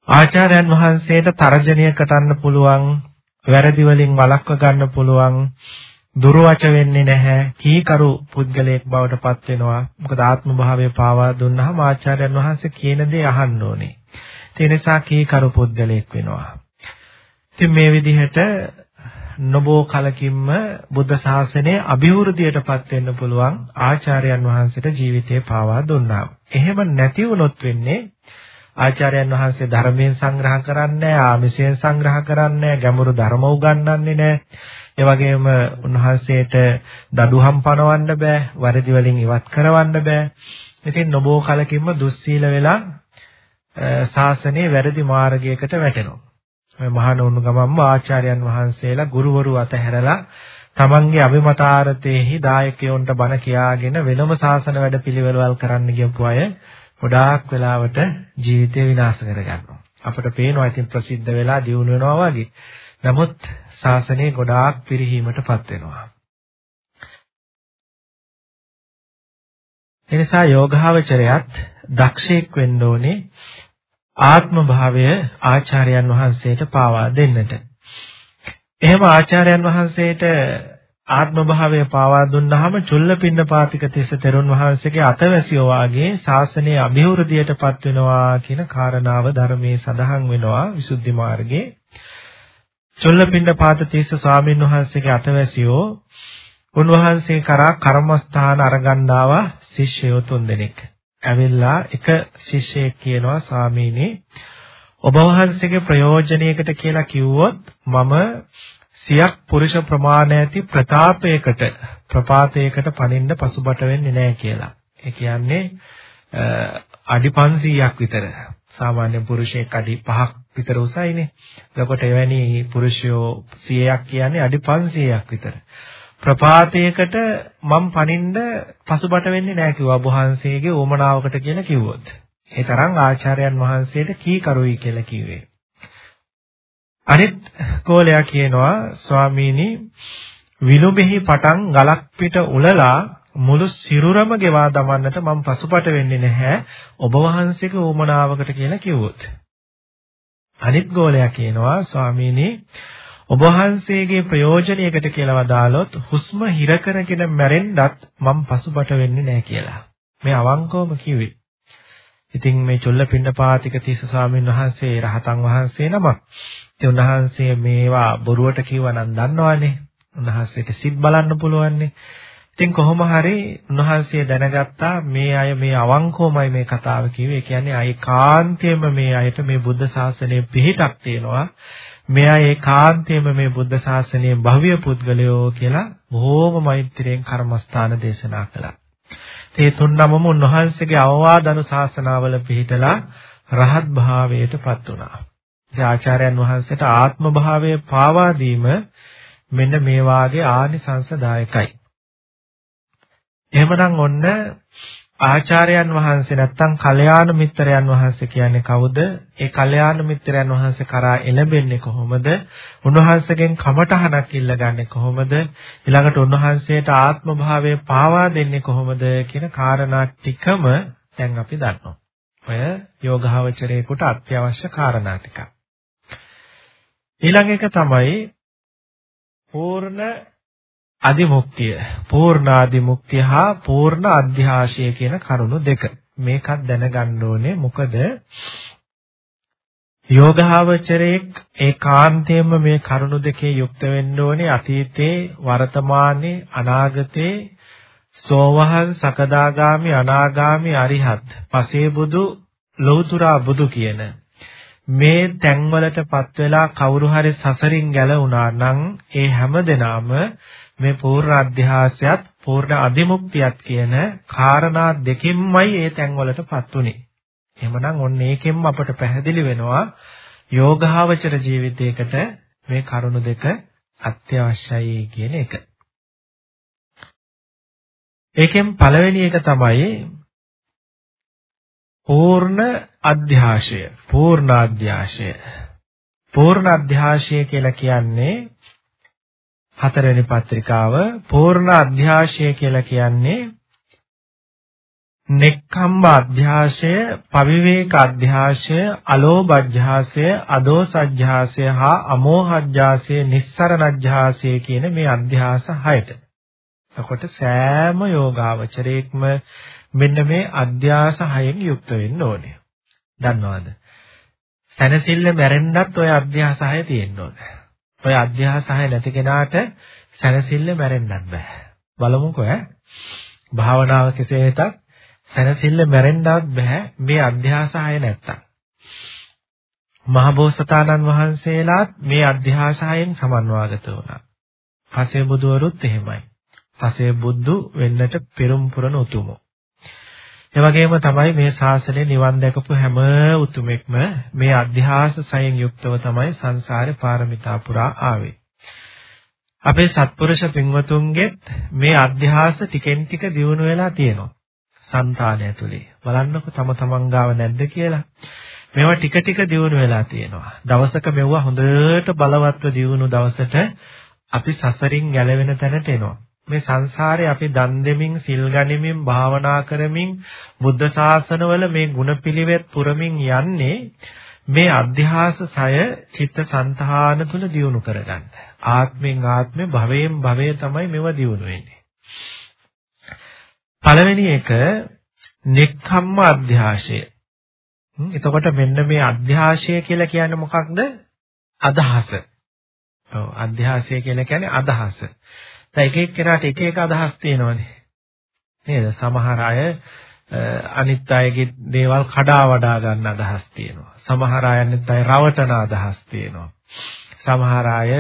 ආචාර්යයන් වහන්සේට තර්ජනය කටන්න පුළුවන් වැරදි වලින් වළක්ව ගන්න පුළුවන් දුරවච වෙන්නේ නැහැ කීකරු පුද්ගලයෙක් බවට පත් වෙනවා. මොකද ආත්ම භාවය පාවා දුන්නාම ආචාර්යයන් වහන්සේ කියන දේ අහන්න ඕනේ. ඒ නිසා කීකරු පුද්ගලයෙක් වෙනවා. ඉතින් මේ විදිහට නොබෝ කලකින්ම බුද්ධ ශාසනයේ અભිවෘද්ධියටපත් වෙන්න පුළුවන් ආචාර්යයන් වහන්සේට ජීවිතේ පාවා දුන්නා. එහෙම නැති වුණොත් වෙන්නේ ආචාර්යයන් වහන්සේ ධර්මයෙන් සංග්‍රහ කරන්නේ ආමිෂයෙන් සංග්‍රහ කරන්නේ ගැඹුරු ධර්ම උගන්වන්නේ නැහැ. ඒ වගේම උන්වහන්සේට දඩුහම් පනවන්න බෑ, වරදි වලින් ඉවත් කරවන්න බෑ. ඉතින් නොබෝ කලකින්ම දුස්සීල වෙලා ශාසනයේ වැරදි මාර්ගයකට වැටෙනවා. මේ මහානෝණු ගමම්ම ආචාර්යයන් වහන්සේලා ගුරුවරු අතහැරලා තමන්ගේ අභිමතාර්ථයේහි දායකයන්ට බණ කියාගෙන වෙනම ශාසන වැඩපිළිවෙළවල් කරන්න ගියපු අය ගොඩාක් වෙලාවට ජීවිතය විනාශ කරගන්නවා. අපිට පේනවා ඉතින් ප්‍රසිද්ධ වෙලා දියුණු වෙනවා වගේ. නමුත් ශාසනය ගොඩාක් පිරිහීමටපත් වෙනවා. එනිසා යෝගාවචරයත් දක්ෂයෙක් වෙන්න ඕනේ ආත්ම භාවය ආචාර්යයන් වහන්සේට පාවා දෙන්නට. එහෙම ආචාර්යයන් වහන්සේට ආත්ම භාවය පාවා දුන්නාම චුල්ලපින්නපාතික තිස්ස තෙරුන් වහන්සේගේ අතවැසියෝ වාගේ ශාසනයේ અભිවෘද්ධියටපත් වෙනවා කියන කාරණාව ධර්මයේ සඳහන් වෙනවා විසුද්ධි මාර්ගයේ. චුල්ලපින්නපාත තිස්ස ස්වාමීන් වහන්සේගේ අතවැසියෝ උන්වහන්සේ කරා කර්මස්ථාන අරගන්නාවා ශිෂ්‍යයෝ තුන්දෙනෙක්. ඇවිල්ලා එක ශිෂ්‍යයෙක් කියනවා ස්වාමීනි ඔබ වහන්සේගේ ප්‍රයෝජනයකට කියලා කිව්වොත් මම සියක් පුරුෂ ප්‍රමාණ ඇති ප්‍රතාපයකට ප්‍රපාතයකට පනින්න පසුබට වෙන්නේ නැහැ කියලා. ඒ කියන්නේ අඩි 500ක් විතර. සාමාන්‍ය පුරුෂයෙක් අඩි 5ක් විතර උසයිනේ. එතකොට එවැනි පුරුෂයෝ 100ක් කියන්නේ අඩි 500ක් විතර. ප්‍රපාතයකට මම පනින්න පසුබට වෙන්නේ නැහැ කිව්වා වහන්සේගේ ඕමනාවකට කියලා කිව්වොත්. ඒ තරම් ආචාර්යයන් වහන්සේට කීකරුයි කියලා කිව්වේ. අනිත් කෝලයා කියනවා ස්වාමීනි විනුබෙහි පටන් ගලක් පිට උලලා මුළු සිරුරම ගෙවා දමන්නට මම පසුපට වෙන්නේ නැහැ ඔබ වහන්සේගේ ඕමනාවකට කියලා කිව්වොත්. අනිත් ගෝලයා කියනවා ස්වාමීනි ඔබ වහන්සේගේ ප්‍රයෝජනයකට කියලා වදාළොත් හුස්ම හිර කරගෙන මැරෙන්නත් මම පසුබට වෙන්නේ නැහැ කියලා. මේ අවංකවම කිව්වේ. ඉතින් මේ චොල්ලපින්නපාතික තිස්ස ස්වාමීන් වහන්සේ රහතන් වහන්සේ නමක්. ඉතින් උන්වහන්සේ මේවා බොරුවට කිව්වා නම් දන්නවනේ. උන්වහන්සේට සිත් බලන්න පුළුවන්නේ. ඉතින් කොහොම හරි උන්වහන්සේ දැනගත්තා මේ අය මේ අවංකවමයි මේ කතාව කිව්වේ. ඒ කියන්නේ අයකාන්තයෙන්ම මේ අයට මේ බුද්ධ ශාසනයේ පිහිටක් තියෙනවා. මෙයා ඒකාන්තයෙන්ම මේ බුද්ධ ශාසනයේ භව්‍ය පුද්ගලයෝ කියලා බොහෝම මෛත්‍රියෙන් කර්මස්ථාන දේශනා කළා. ඒ තුන්නමම උන්වහන්සේගේ අවවාද අනුශාසනාවල පිහිටලා රහත් භාවයටපත් වුණා. ඉතින් ආචාර්යයන් වහන්සේට ආත්ම භාවය පාවා දීම මෙන්න මේ වාගේ ආනිසංසදායකයි. එහෙමනම් ඔන්න ආචාර්යයන් වහන්සේ නැත්තම් කල්යාණ මිත්‍රයන් වහන්සේ කියන්නේ කවුද? ඒ කල්යාණ මිත්‍රයන් වහන්සේ කරා එළඹෙන්නේ කොහොමද? උන්වහන්සේගෙන් කමඨහනක් ඉල්ලගන්නේ කොහොමද? ඊළඟට උන්වහන්සේට ආත්ම භාවය පාවා දෙන්නේ කොහොමද කියන කාරණා ටිකම දැන් අපි දන්නවා. ඔය යෝගාවචරයේකට අත්‍යවශ්‍ය කාරණා ටික. ඊළඟ එක තමයි පූර්ණ අදිමුක්තිය පූර්ණ අදිමුක්තිය හා පූර්ණ අධ්‍යාශය කියන කරුණු දෙක. මේකත් දැනගන්න ඕනේ. මොකද යෝගාවචරයේක් ඒකාන්තයෙන්ම මේ කරුණු දෙකේ යුක්ත වෙන්න ඕනේ. අතීතේ වර්තමානයේ අනාගතේ සෝවහන් සකදාගාමි අනාගාමි අරිහත් පසේ බුදු ලෞතුරා බුදු කියන මේ තැන්වලටපත් වෙලා කවුරු හරි සසරින් ගැලවුණා නම් ඒ හැම දිනම මේ පූර්ණ අධ්‍යාසයත් පූර්ණ අධිමුක්තියත් කියන කාරණා දෙකෙන්මයි ඒ තැන්වලටපත් උනේ. එහෙමනම් ඔන්න ඒකෙන්ම අපට පැහැදිලි වෙනවා යෝගාවචර ජීවිතයකට මේ කරුණු දෙක අත්‍යවශ්‍යයි කියන එක. ඒකෙන් පළවෙනි එක තමයි පූර්ණ අධ්‍යාශය. පූර්ණ අධ්‍යාශය. පූර්ණ අධ්‍යාශය කියලා කියන්නේ හතරවෙනි පත්‍රිකාව පූර්ණ අධ්‍යාශය කියලා කියන්නේ නෙක්ඛම්බ අධ්‍යාශය, පවිවේක අධ්‍යාශය, අලෝභ අධ්‍යාශය, අදෝස අධ්‍යාශය හා අමෝහ අධ්‍යාශය, නිස්සරණ අධ්‍යාශය කියන මේ අධ්‍යාස හයට. එතකොට සෑම යෝගාවචරයේක්ම මෙන්න මේ අධ්‍යාස හයෙන් යුක්ත වෙන්න ඕනේ. දන්නවද? සැනසෙල්ල මැරෙන්නත් ওই අධ්‍යාස හය තියෙන්න ඕනේ. ඔය අධ්‍යාස හය නැති කෙනාට සැනසෙල්ල මැරෙන්නත් බෑ. බලමුකෝ ඈ. භාවනාව කෙසේ වෙතත් සැනසෙල්ල මැරෙන්නවත් බෑ මේ අධ්‍යාසය නැත්තම්. මහබෝසතාණන් වහන්සේලාත් මේ අධ්‍යාසයෙන් සමන්වාගත වුණා. පසේ බුදුවරුත් එහෙමයි. පසේ බුදු වෙන්නට පෙරම් පුරන උතුමෝ. ඒ වගේම තමයි මේ ශාසනය නිවන් දැකපු හැම උතුමෙක්ම මේ අධ්‍යාස සයෙන් යුක්තව තමයි සංසාරේ පාරමිතා පුරා ආවේ. අපේ සත්පුරුෂ පින්වතුන්ගෙත් මේ අධ්‍යාස ටිකෙන් ටික දියුණු වෙලා තියෙනවා. సంతානය ඇතුලේ. බලන්නකො තම තමන් ගාව නැද්ද කියලා. මේවා ටික ටික දියුණු වෙලා තියෙනවා. දවසක මෙවුවා හොඳට බලවත්ව දියුණු දවසට අපි සසරින් ගැලවෙන තැනට එනවා. මේ සංසාරේ අපි දන් දෙමින් සිල් ගනිමින් භාවනා කරමින් බුද්ධ ශාසනවල මේ ගුණපිලිවෙත් පුරමින් යන්නේ මේ අධ්‍යාස සය චිත්ත සංතාන තුල දියුණු කරගන්න. ආත්මෙන් ආත්මේ භවයෙන් භවය තමයි මේව දියුණු වෙන්නේ. පළවෙනි එක නෙක්ඛම්ම අධ්‍යාශය. එතකොට මෙන්න මේ අධ්‍යාශය කියලා කියන්නේ මොකක්ද? අදහස. ඔව් අධ්‍යාශය කියලා කියන්නේ අදහස. දැන් එක එක්කෙනාට එක එක අදහස් තියෙනවනේ. නේද? සමහර අය අනිත් අයගේ දේවල් කඩා වඩා ගන්න අදහස් තියෙනවා. සමහර අය අනිත් අය රවටන අදහස් තියෙනවා. සමහර අය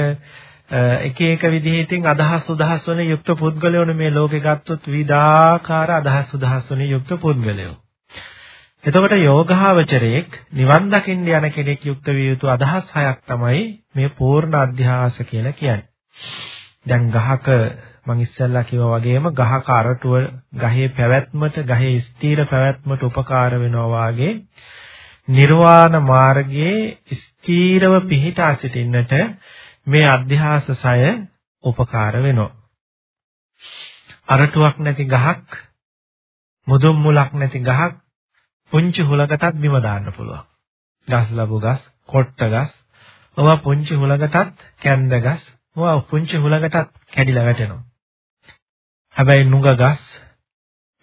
එක එක විදිහකින් අදහස් උදහස් වලින් යුක්ත පුද්ගලයෝනේ මේ ලෝකේ ගත්තොත් විවිධාකාර අදහස් උදහස් වලින් යුක්ත පුද්ගලයෝ. එතකොට යෝගාවචරයේක් නිවන් දකින්න යන කෙනෙක් යුක්ත විය යුතු අදහස් හයක් තමයි මේ පූර්ණ අධ්‍යාස කියලා කියන්නේ. දැන් ගහක මම ඉස්සෙල්ලා කිව්වා වගේම ගහක අරටුව ගහේ පැවැත්මට ගහේ ස්ථීර පැවැත්මට උපකාර වෙනවා වාගේ නිර්වාණ මාර්ගයේ ස්ථීරව පිහිටා සිටින්නට මේ අධ්‍යාස සය උපකාර වෙනවා. අරටුවක් නැති ගහක් මුදුන් මුලක් නැති ගහක් පුංචි හුලකටත් බිම දාන්න පුළුවන්. ගස් ලැබු ගස්, කොට්ට ගස්, ඔවා පුංචි හුලකටත් කැන්ද ගස්, ඔවා පුංචි හුලකටත් කැඩිලා වැටෙනවා. හැබැයි නුග ගස්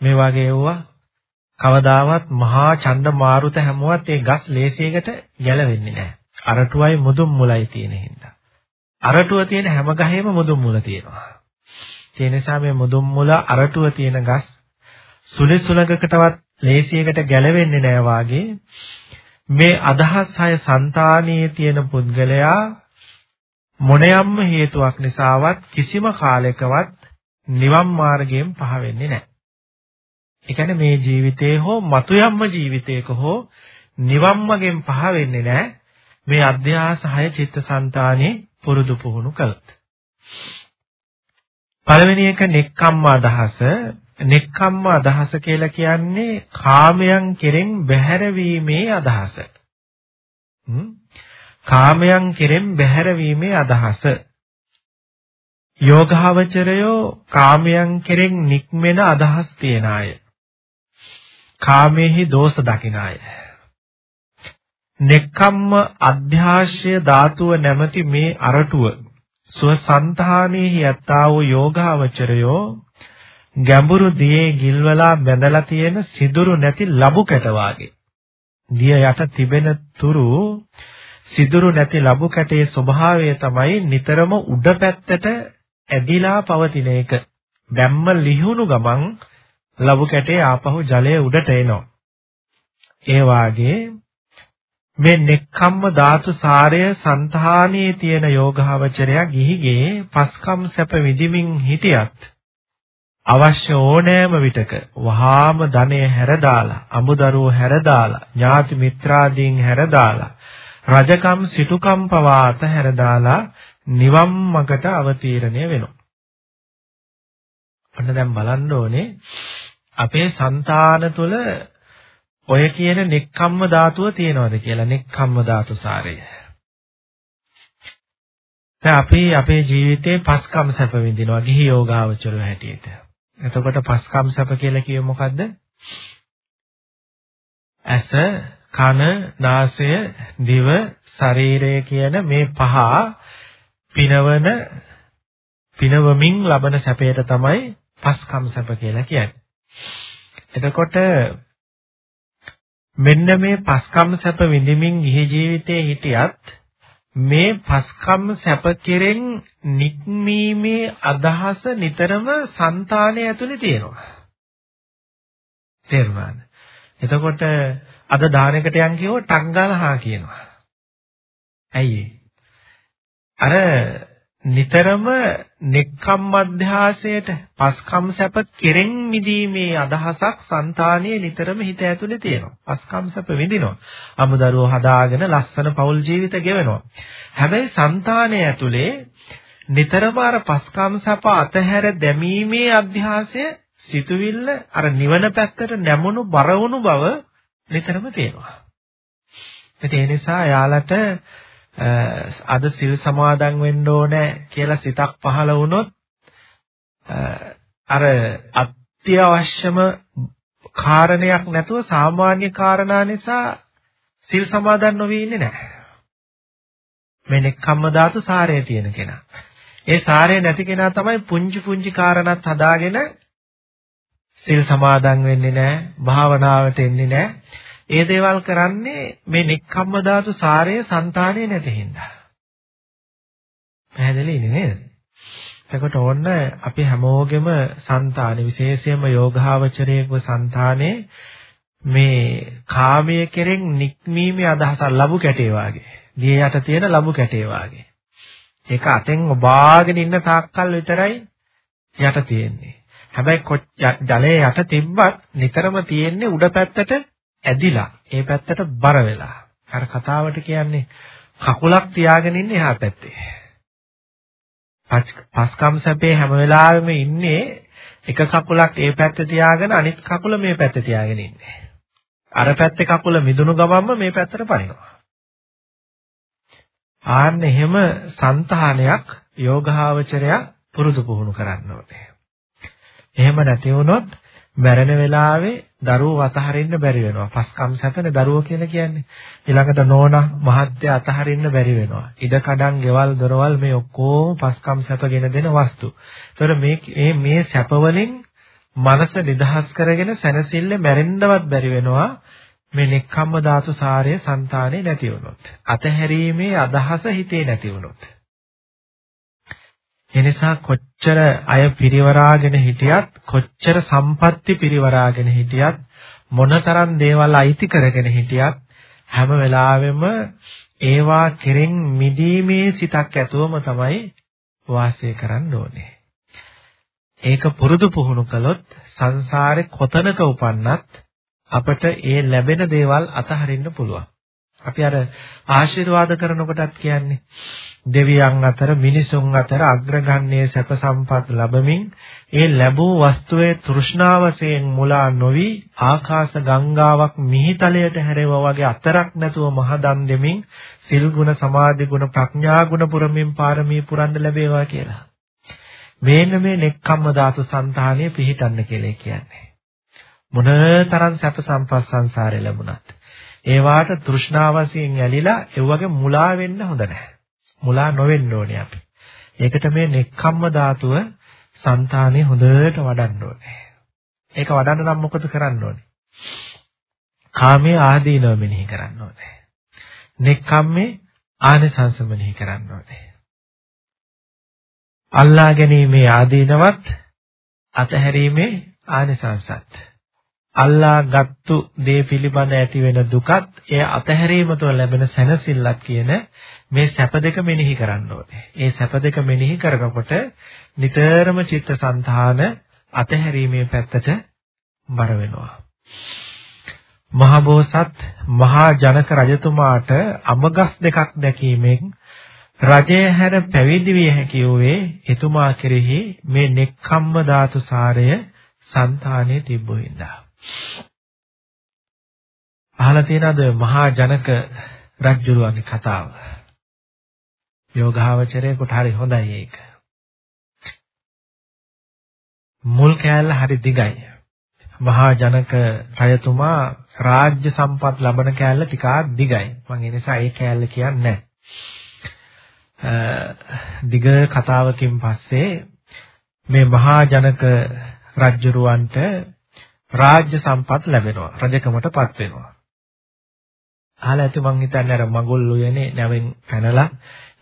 මේ වගේ ඒවා කවදාවත් මහා ඡන්ද මාරුත හැමුවත් ඒ ගස් ලේසියකට ගැලවෙන්නේ නැහැ. අරටුවයි මුදුන් මුලයි තියෙන හින්දා. අරටුව තියෙන හැම ගහේම මුදුන් මුල තියෙනවා. ඒ නිසා මේ මුදුන් මුල අරටුව තියෙන ගස් සුලි සුලඟකටවත් ලේසියකට ගැලවෙන්නේ නැහැ වාගේ මේ අදහස් හය సంతානයේ තියෙන පුද්ගලයා මොනියම්ම හේතුවක් නිසාවත් කිසිම කාලයකවත් නිවන් මාර්ගයෙන් පහ වෙන්නේ නැහැ. ඒ කියන්නේ මේ ජීවිතේ හෝ මතුයම්ම ජීවිතයක හෝ නිවන් මාර්ගයෙන් පහ වෙන්නේ නැහැ. මේ අධ්‍යාස හය චිත්තසංතානේ පුරුදු පුහුණු කළත්. පළවෙනි එක නෙක්ඛම්ම අදහස. නෙක්ඛම්ම අදහස කියලා කියන්නේ කාමයන් කෙරෙන් බැහැරවීමේ අදහස. කාමයන් කෙරෙන් බැහැරවීමේ අදහස. යෝගාවචරයෝ කාමයන් කෙරෙන් නික්මෙන අදහස් තියන අය. කාමෙහි දෝෂ දකින අය. නෙක්ඛම්ම අධ්‍යාශය ධාතුව නැමැති මේ අරටුව ස්වසන්තානෙහි යත්තා වූ යෝගාවචරයෝ ගැඹුරු දියේ ගිල්වලා බැඳලා තියෙන සිදුරු නැති ලබු කැට වාගේ. දිය යට තිබෙන තුරු සිදුරු නැති ලබු කැටේ ස්වභාවය තමයි නිතරම උඩ පැත්තට ඇදිලා පවතින එක. දැම්ම ලිහුණු ගමන් ලබු කැටේ ආපහු ජලය උඩට එනවා. ඒ වාගේ මේ නෙක්ඛම්ම ධාතු සාරය సంతානයේ තියෙන යෝගාවචරයා ගිහිගේ පස්කම් සැප විදිමින් හිටියත් අවශ්‍ය ඕනෑම විටක වහාම ධනය හැරදාලා අමුදරුව හැරදාලා ඥාති මිත්‍රාදීන් හැරදාලා රජකම් සිටුකම් පවා අතහැරදාලා නිවන් මගට අවතීර්ණය වෙනවා. ඔන්න දැන් බලන්න ඕනේ අපේ సంతාන තුළ ඔය කියන නෙක්ඛම්ම ධාතුව තියෙනවද කියලා නෙක්ඛම්ම ධාතු සාරය. දැන් අපි අපේ ජීවිතේ පස්කම් සැප විඳිනවා ගිහි යෝගාවචරය හැටියට. එතකොට පස්කම් සැප කියලා කියේ මොකද්ද? ඇස, කන, නාසය, දිව, ශරීරය කියන මේ පහ පිනවන පිනවමින් ලබන සැපයට තමයි පස්කම් සැප කියලා කියන්නේ. එතකොට මෙන්න මේ පස්කම් සැප විඳින්මින් ගිහි ජීවිතයේ හිටියත් මේ පස්කම් සැප කෙරෙන් නික්මීමේ අදහස නිතරම సంతානය ඇතුලේ තියෙනවා. තේරුණාද? එතකොට අද දානෙකට යන් කියව ටංගාලහා කියනවා. ඇයි අර නිතරම නෙක්ඛම් අධ්‍යාසයට පස්කම් සැප කෙරෙන් මිදීමේ අදහසක් సంతානයේ නිතරම හිත ඇතුලේ තියෙනවා. පස්කම් සැප විඳිනවා. අමුදරුව හදාගෙන ලස්සන පෞල් ජීවිත ගෙවනවා. හැබැයි సంతානයේ ඇතුලේ නිතරම අර පස්කම් සැප අතහැර දැමීමේ අධ්‍යාසය සිතුවිල්ල අර නිවන පැත්තට නැමුණු බරවුණු බව නිතරම තියෙනවා. ඒ නිසා යාලට අද සිල් සමාදන් වෙන්න ඕනේ කියලා සිතක් පහළ වුණොත් අර අත්‍යවශ්‍යම කාරණයක් නැතුව සාමාන්‍ය කාරණා නිසා සිල් සමාදන් නොවි ඉන්නේ නැහැ. මේ නෙක්ඛම්ම ධාතු සාරය තියෙන කෙනා. ඒ සාරය නැති කෙනා තමයි පුංචි පුංචි කාරණාත් හදාගෙන සිල් සමාදන් වෙන්නේ නැහැ, භාවනාවට එන්නේ නැහැ. ඒ දේවල් කරන්නේ මේ නික්කම්ම ධාතු සාරය సంతාණය නැති හින්දා. පැහැදිලි නේද? එතකොට ඕන්න අපි හැමෝගෙම సంతානෙ විශේෂයෙන්ම යෝගාවචරයේක సంతානේ මේ කාමයේ කෙරෙන් නික්මීමේ අදහසක් ලැබු කැටේ වාගේ. දිය යට තියෙන ලැබු කැටේ වාගේ. ඒක අතෙන් ඔබාගෙන ඉන්න තාක්කල් විතරයි යට තියෙන්නේ. හැබැයි ජලයේ යට තිබ්බත් නිතරම තියෙන්නේ උඩ පැත්තට ඇදිලා ඒ පැත්තට බර වෙලා. අර කතාවට කියන්නේ කකුලක් තියාගෙන ඉන්නේ එහා පැත්තේ. පස්කම් සැපේ හැම වෙලාවෙම ඉන්නේ එක කකුලක් ඒ පැත්ත තියාගෙන අනිත් කකුල මේ පැත්ත තියාගෙන ඉන්නේ. අර පැත්තේ කකුල මිදුණු ගමන්ම මේ පැත්තට පනිනවා. ආන්න එහෙම సంతානයක් යෝගාවචරය පුරුදු පුහුණු කරන්න ඕනේ. එහෙම නැති වුණොත් මැරෙන වෙලාවේ දරුවෝ අතහරින්න බැරි වෙනවා. පස්කම් සැපනේ දරුවෝ කියලා කියන්නේ. ඊළඟට නෝනා මහත්ය අතහරින්න බැරි වෙනවා. ඉඩ කඩන්, ගෙවල්, දොරවල් මේ ඔක්කොම පස්කම් සැපගෙන දෙන වස්තු. ඒතර මේ මේ සැප වලින් මනස නිදහස් කරගෙන සැනසille මැරෙන්නවත් බැරි වෙනවා. මේ නෙක්ඛම්ම ධාතු සාරය సంతානේ නැති වුණොත්. අතහැරීමේ අදහස හිතේ නැති වුණොත්. එනිසා කොච්චර අය පිරිවරාගෙන හිටියත් කොච්චර සම්පatti පිරිවරාගෙන හිටියත් මොනතරම් දේවල් අයිති කරගෙන හිටියත් හැම වෙලාවෙම ඒවා කෙරෙන් මිදීමේ සිතක් ඇතුවම තමයි වාසය කරන්න ඕනේ. ඒක පුරුදු පුහුණු කළොත් සංසාරේ කොතනක උපන්නත් අපට ඒ ලැබෙන දේවල් අතහරින්න පුළුවන්. අපි අර ආශිර්වාද කරනකොටත් කියන්නේ දෙවියන් අතර මිනිසුන් අතර අග්‍රගණ්‍ය සැප සම්පත් ලැබමින් ඒ ලැබූ වස්තුවේ තෘෂ්ණාවසයෙන් මුලා නොවි ආකාශ ගංගාවක් මිහිතලයට හැරෙවා වගේ අතරක් නැතුව මහ දන් දෙමින් සිල් ගුණ සමාධි ගුණ ප්‍රඥා ගුණ පුරමින් පාරමී පුරන්න ලැබේවා කියලා. මේන්න මේ නෙක්ඛම්ම ධාතු సంతානිය පිහිටන්න කියලා කියන්නේ. මොනතරම් සැප සම්පත් සංසාරේ ලැබුණත් ඒවාට තෘෂ්ණාවසයෙන් ඇලිලා ඒ වගේ මුලා වෙන්න හොඳ නැහැ. මුලා නොවෙන්න ඕනේ අපි. ඒකට මේ නෙක්ඛම්ම ධාතුව సంతානේ හොඳට වඩන්න ඕනේ. ඒක වඩන්න නම් මොකද කරන්න ඕනේ? කාමයේ ආදීනව මෙනෙහි කරන්න ඕනේ. නෙක්ඛම්මේ ආනිසංස මෙනෙහි කරන්න ඕනේ. අල්ලා ගැනීමේ ආදීනවත් අතහැරීමේ ආනිසංසත් අල්ලාගත්තු දේ පිළිබඳ ඇති වෙන දුකත් එය අතහැරීම තුළ ලැබෙන සැනසෙල්ලක් කියන මේ සැප දෙක මෙනෙහි කරන්න ඕනේ. ඒ සැප දෙක මෙනෙහි කරනකොට නිතරම චිත්තසංතාන අතහැරීමේ පැත්තට බර වෙනවා. මහබෝසත් මහා ජනක රජතුමාට අමගස් දෙකක් දැකීමෙන් රජය හැර පැවිදි විය හැකි වූයේ එතුමා කෙරෙහි මේ නෙක්ඛම්ම ධාතු සාරය సంతානයේ තිබුණා. අහලා තියෙනවද මහා ජනක රජුරුවන්ගේ කතාව? යෝගාවචරයේකට හරි හොඳයි ඒක. මුල් කෑල්ල හරි දිගයි. මහා ජනක රජතුමා රාජ්‍ය සම්පත් ලබන කෑල්ල ටිකක් දිගයි. මම ඒ නිසා ඒ කෑල්ල කියන්නේ දිග කතාවකින් පස්සේ මේ මහා ජනක රජුරවන්ට රාජ්‍ය සම්පත් ලැබෙනවා. රජකමටපත් වෙනවා. අහලා ඇති මං හිතන්නේ අර මගුල් උයනේ නැවෙන් පැනලා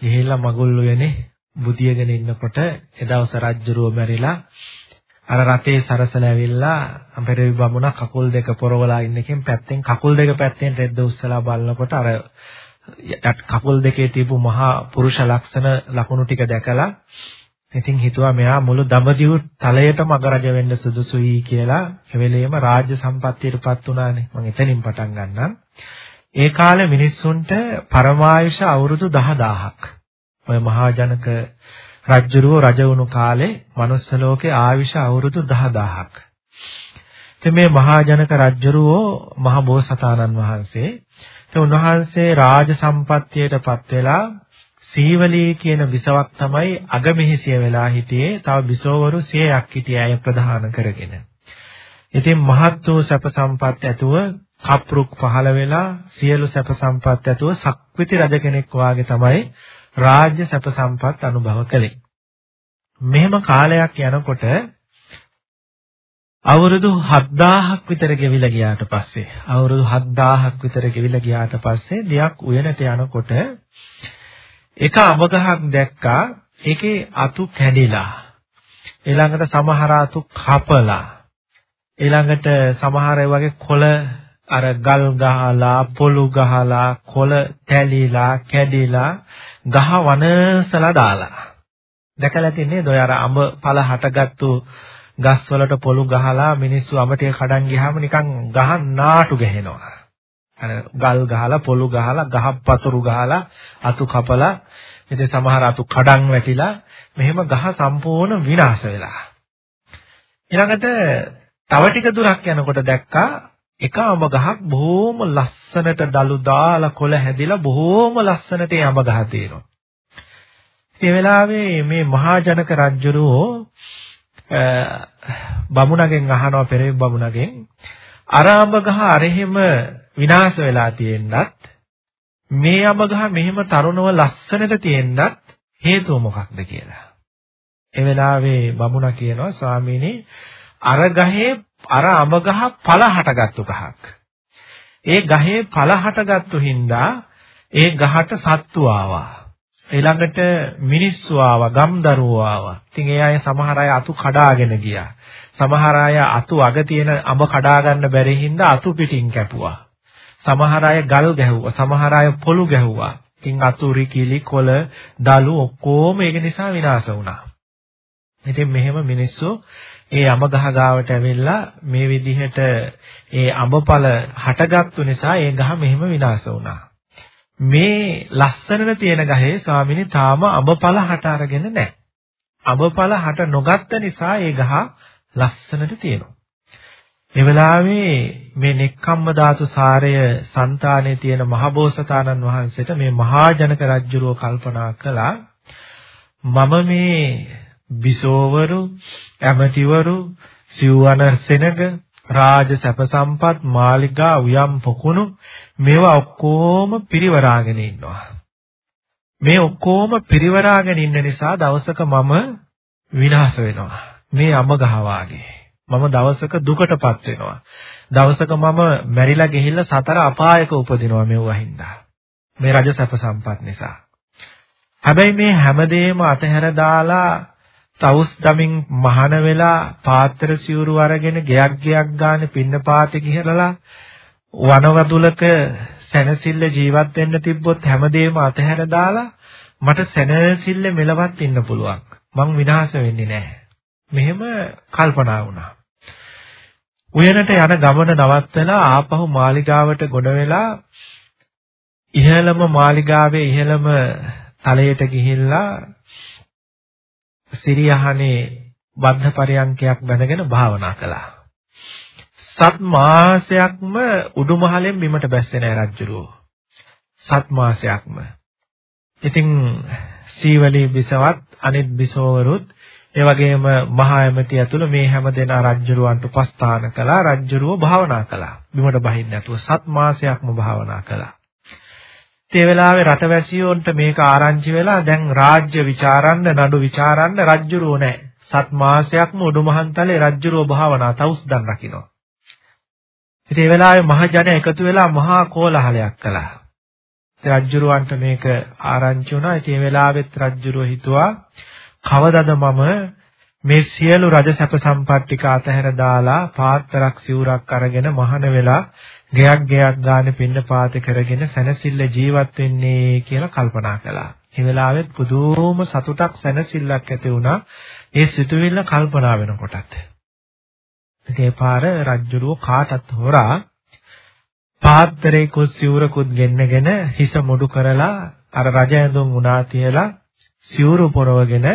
ගිහිල්ලා මගුල් උයනේ බුදියගෙන ඉන්නකොට එදවස රජ්ජුරුව මැරිලා අර රතේ සරසලා ඇවිල්ලා පෙරවි බමුණා කකුල් දෙක පොරවලා ඉන්නකෙන් පැත්තෙන් කකුල් දෙක පැත්තෙන් රෙද්ද උස්සලා බලනකොට අර කකුල් දෙකේ තිබු මහා පුරුෂ ලක්ෂණ ලකුණු ටික දැකලා ඉතින් හිතුවා මෙයා මුළු දඹදිව තලයටම අගරජ වෙන්න සුදුසුයි කියලා. කෙවෙලේම රාජ්‍ය සම්පත්තියටපත් වුණානේ මම එතනින් පටන් ගන්නම්. ඒ කාලේ මිනිස්සුන්ට පරමායුෂ අවුරුදු 10000ක් ඔය මහා ජනක රජ්ජුරුව රජ වුණු කාලේ manuss ලෝකේ ආයුෂ අවුරුදු 10000ක්. ඉතින් මේ මහා ජනක රජ්ජුරුව මහ බෝසතාණන් වහන්සේ ඉතින් උන්වහන්සේ රාජ සම්පත්තියටපත් වෙලා සීවලී කියන විසවක් තමයි අගමෙහිසිය වෙලා හිටියේ. තව විසවවරු 100ක් හිටියේ අය ප්‍රධාන කරගෙන. ඉතින් මහත් වූ සැප සම්පත් ඇතුව කප්රුක් පහළ වෙලා සියලු සැප සම්පත් ඇතුව සක්විති රජ කෙනෙක් වාගේ තමයි රාජ්‍ය සැප සම්පත් අනුභව කළේ. මෙහෙම කාලයක් යනකොට අවුරුදු 7000ක් විතර ගෙවිලා ගියාට පස්සේ අවුරුදු 7000ක් විතර ගෙවිලා ගියාට පස්සේ දෙයක් උයනට යනකොට එක අඹ ගහක් දැක්කා ඒකේ අතු කැඩිලා ඊළඟට සමහර අතු කපලා. ඊළඟට සමහර ඒ වගේ කොළ අර ගල් ගහලා පොළු ගහලා කොළ තැලිලා කැඩිලා ගහ වනසලා දාලා. දැකලා තින්නේ ඔය අර අඹ පළ හටගත්තු ගස් වලට පොළු ගහලා මිනිස්සු අඹ ටික කඩන් ගියාම නිකන් ගහ නාටු ගහනවා. අර ගල් ගහලා පොළු ගහලා ගහ පතුරු ගහලා අතු කපලා ඉතින් සමහර අතු කඩන් වැටිලා මෙහෙම ගහ සම්පූර්ණ විනාශ වෙලා ඊළඟට තව ටික දුරක් යනකොට දැක්කා එක අඹ ගහක් බොහොම ලස්සනට දලු දාලා කොළ හැදිලා බොහොම ලස්සනට ඒ අඹ ගහ තියෙනවා. ඒ වෙලාවේ මේ මහා ජනක රජුරෝ බමුණගෙන් අහනවා පෙරේ බමුණගෙන් අර අඹ ගහ අරෙහිම විනාශ වෙලා තියෙන්නත් මේ අඹ ගහ මෙහෙම තරුණව ලස්සනට තියෙන්නත් හේතුව මොකක්ද කියලා. ඒ වෙලාවේ බමුණා කියනවා ස්වාමීනි අර ගහේ අර අඹ ගහ පළ හටගත්තු ගහක්. ඒ ගහේ පළ හටගත්තු හින්දා ඒ ගහට සත්තු ආවා. ඊළඟට මිනිස්සු ආවා, ගම්දරුවෝ ආවා. ඉතින් ඒ අය සමහර අය අතු කඩාගෙන ගියා. සමහර අය අතු අග තියෙන අඹ කඩා ගන්න බැරි හින්දා අතු පිටින් කැපුවා. සමහර අය ගල් ගැහුවා. සමහර අය පොළු ගැහුවා. ඉතින් අතු රිකිලි කොළ දලු ඔක්කොම ඒක නිසා විනාශ වුණා. ඉතින් මෙහෙම මිනිස්සු ඒ අඹ ගහ ගාවට ඇවිල්ලා මේ විදිහට ඒ අඹපල හටගත්තු නිසා ඒ ගහ මෙහෙම විනාශ වුණා. මේ ලස්සනට තියෙන ගහේ ස්වාමිනේ තාම අඹපල හට අරගෙන නැහැ. අඹපල හට නොගත්ත නිසා ඒ ගහ ලස්සනට තියෙනවා. ඒ වෙලාවේ මේ නෙක්ඛම්ම ධාතු සාරය సంతානයේ තියෙන මහබෝසතාණන් වහන්සේට මේ මහා ජනක රජුරෝ කල්පනා කළා මම මේ බිසෝවරු ඇමතිවරු සිව්වන සෙනග රාජ සැප සම්පත් මාලිගා උයම් පොකුණු මේවා ඔක්කොම පිරිවරාගෙන ඉන්නවා. මේ ඔක්කොම පිරිවරාගෙන ඉන්න නිසා දවසක මම විනාශ වෙනවා. මේ අඹ ගහ මම දවසක දුකටපත් වෙනවා දවසක මම මැරිලා ගිහිල්ලා සතර අපායක උපදිනවා මෙව්වා හින්දා මේ රජ සැප සම්පත් නිසා හැබැයි මේ හැමදේම අතහැර දාලා තවුස් දමින් මහාන වෙලා පාත්‍ර සිවුරු අරගෙන ගයක් ගයක් ගන්න පින්න පාතේ ගිහලා වනවදුලක සැනසille ජීවත් වෙන්න තිබ්බොත් හැමදේම අතහැර දාලා මට සැනසille මෙලවත් ඉන්න පුළුවන්. මං විනාශ වෙන්නේ නැහැ. මෙහෙම කල්පනා වුණා. උයනට යන ගමන නවත්තලා ආපහු මාලිගාවට ගොඩ වෙලා ඉහළම මාලිගාවේ ඉහළම තලයට ගිහිල්ලා සිරියහනේ බද්ධ පරයන්කයක් බැඳගෙන භාවනා කළා. සත් මාසයක්ම උඩුමහලෙන් බිමට බැස්සේ නැහැ රජුරෝ. සත් මාසයක්ම. ඉතින් සීවලී බිසවත් අනිත් බිසෝවරුත් ඒ වගේම මහා ඇමති ඇතුළු මේ හැමදෙනා රජ්ජුරුවන්ට උපස්ථාන කළා රජ්ජුරුව භාවනා කළා බිමට බහින්න නැතුව සත් මාසයක්ම භාවනා කළා ඒ වෙලාවේ රටවැසියෝන්ට මේක ආරංචි වෙලා දැන් රාජ්‍ය ਵਿਚාරන්න නඩු ਵਿਚාරන්න රජ්ජුරුව නැහැ සත් මාසයක්ම උඩුමහන්තලේ රජ්ජුරුව භාවනා තවුස්දන් රකින්නවා ඉතින් ඒ වෙලාවේ මහජන එකතු වෙලා මහා කෝලහලයක් කළා. ඉතින් රජුරවන්ට මේක ආරංචි වුණා. ඉතින් ඒ වෙලාවෙත් රජුරව හිතුවා කවදද මම මේ සියලු රජ සැප සම්පත් ටික අතහැර දාලා පාත්‍රයක් සිවුරක් අරගෙන මහාන වෙලා ගයක් ගයක් ගානේ පින්න පාත කරගෙන සැනසille ජීවත් වෙන්නේ කියලා කල්පනා කළා. ඒ වෙලාවෙත් පුදුම සතුටක් සැනසෙල්ලක් ඇති වුණා. ඒ සිතුවිල්ල කල්පනා වෙනකොටත්. ඒ පාර රජ්ජුරුව කාටත් හොරා පාත්‍රයකුත් සිවුරකුත් ගෙන්නගෙන හිස මුඩු කරලා අර රජ ඇඳුම් උනා තියලා සිවුරු පොරවගෙන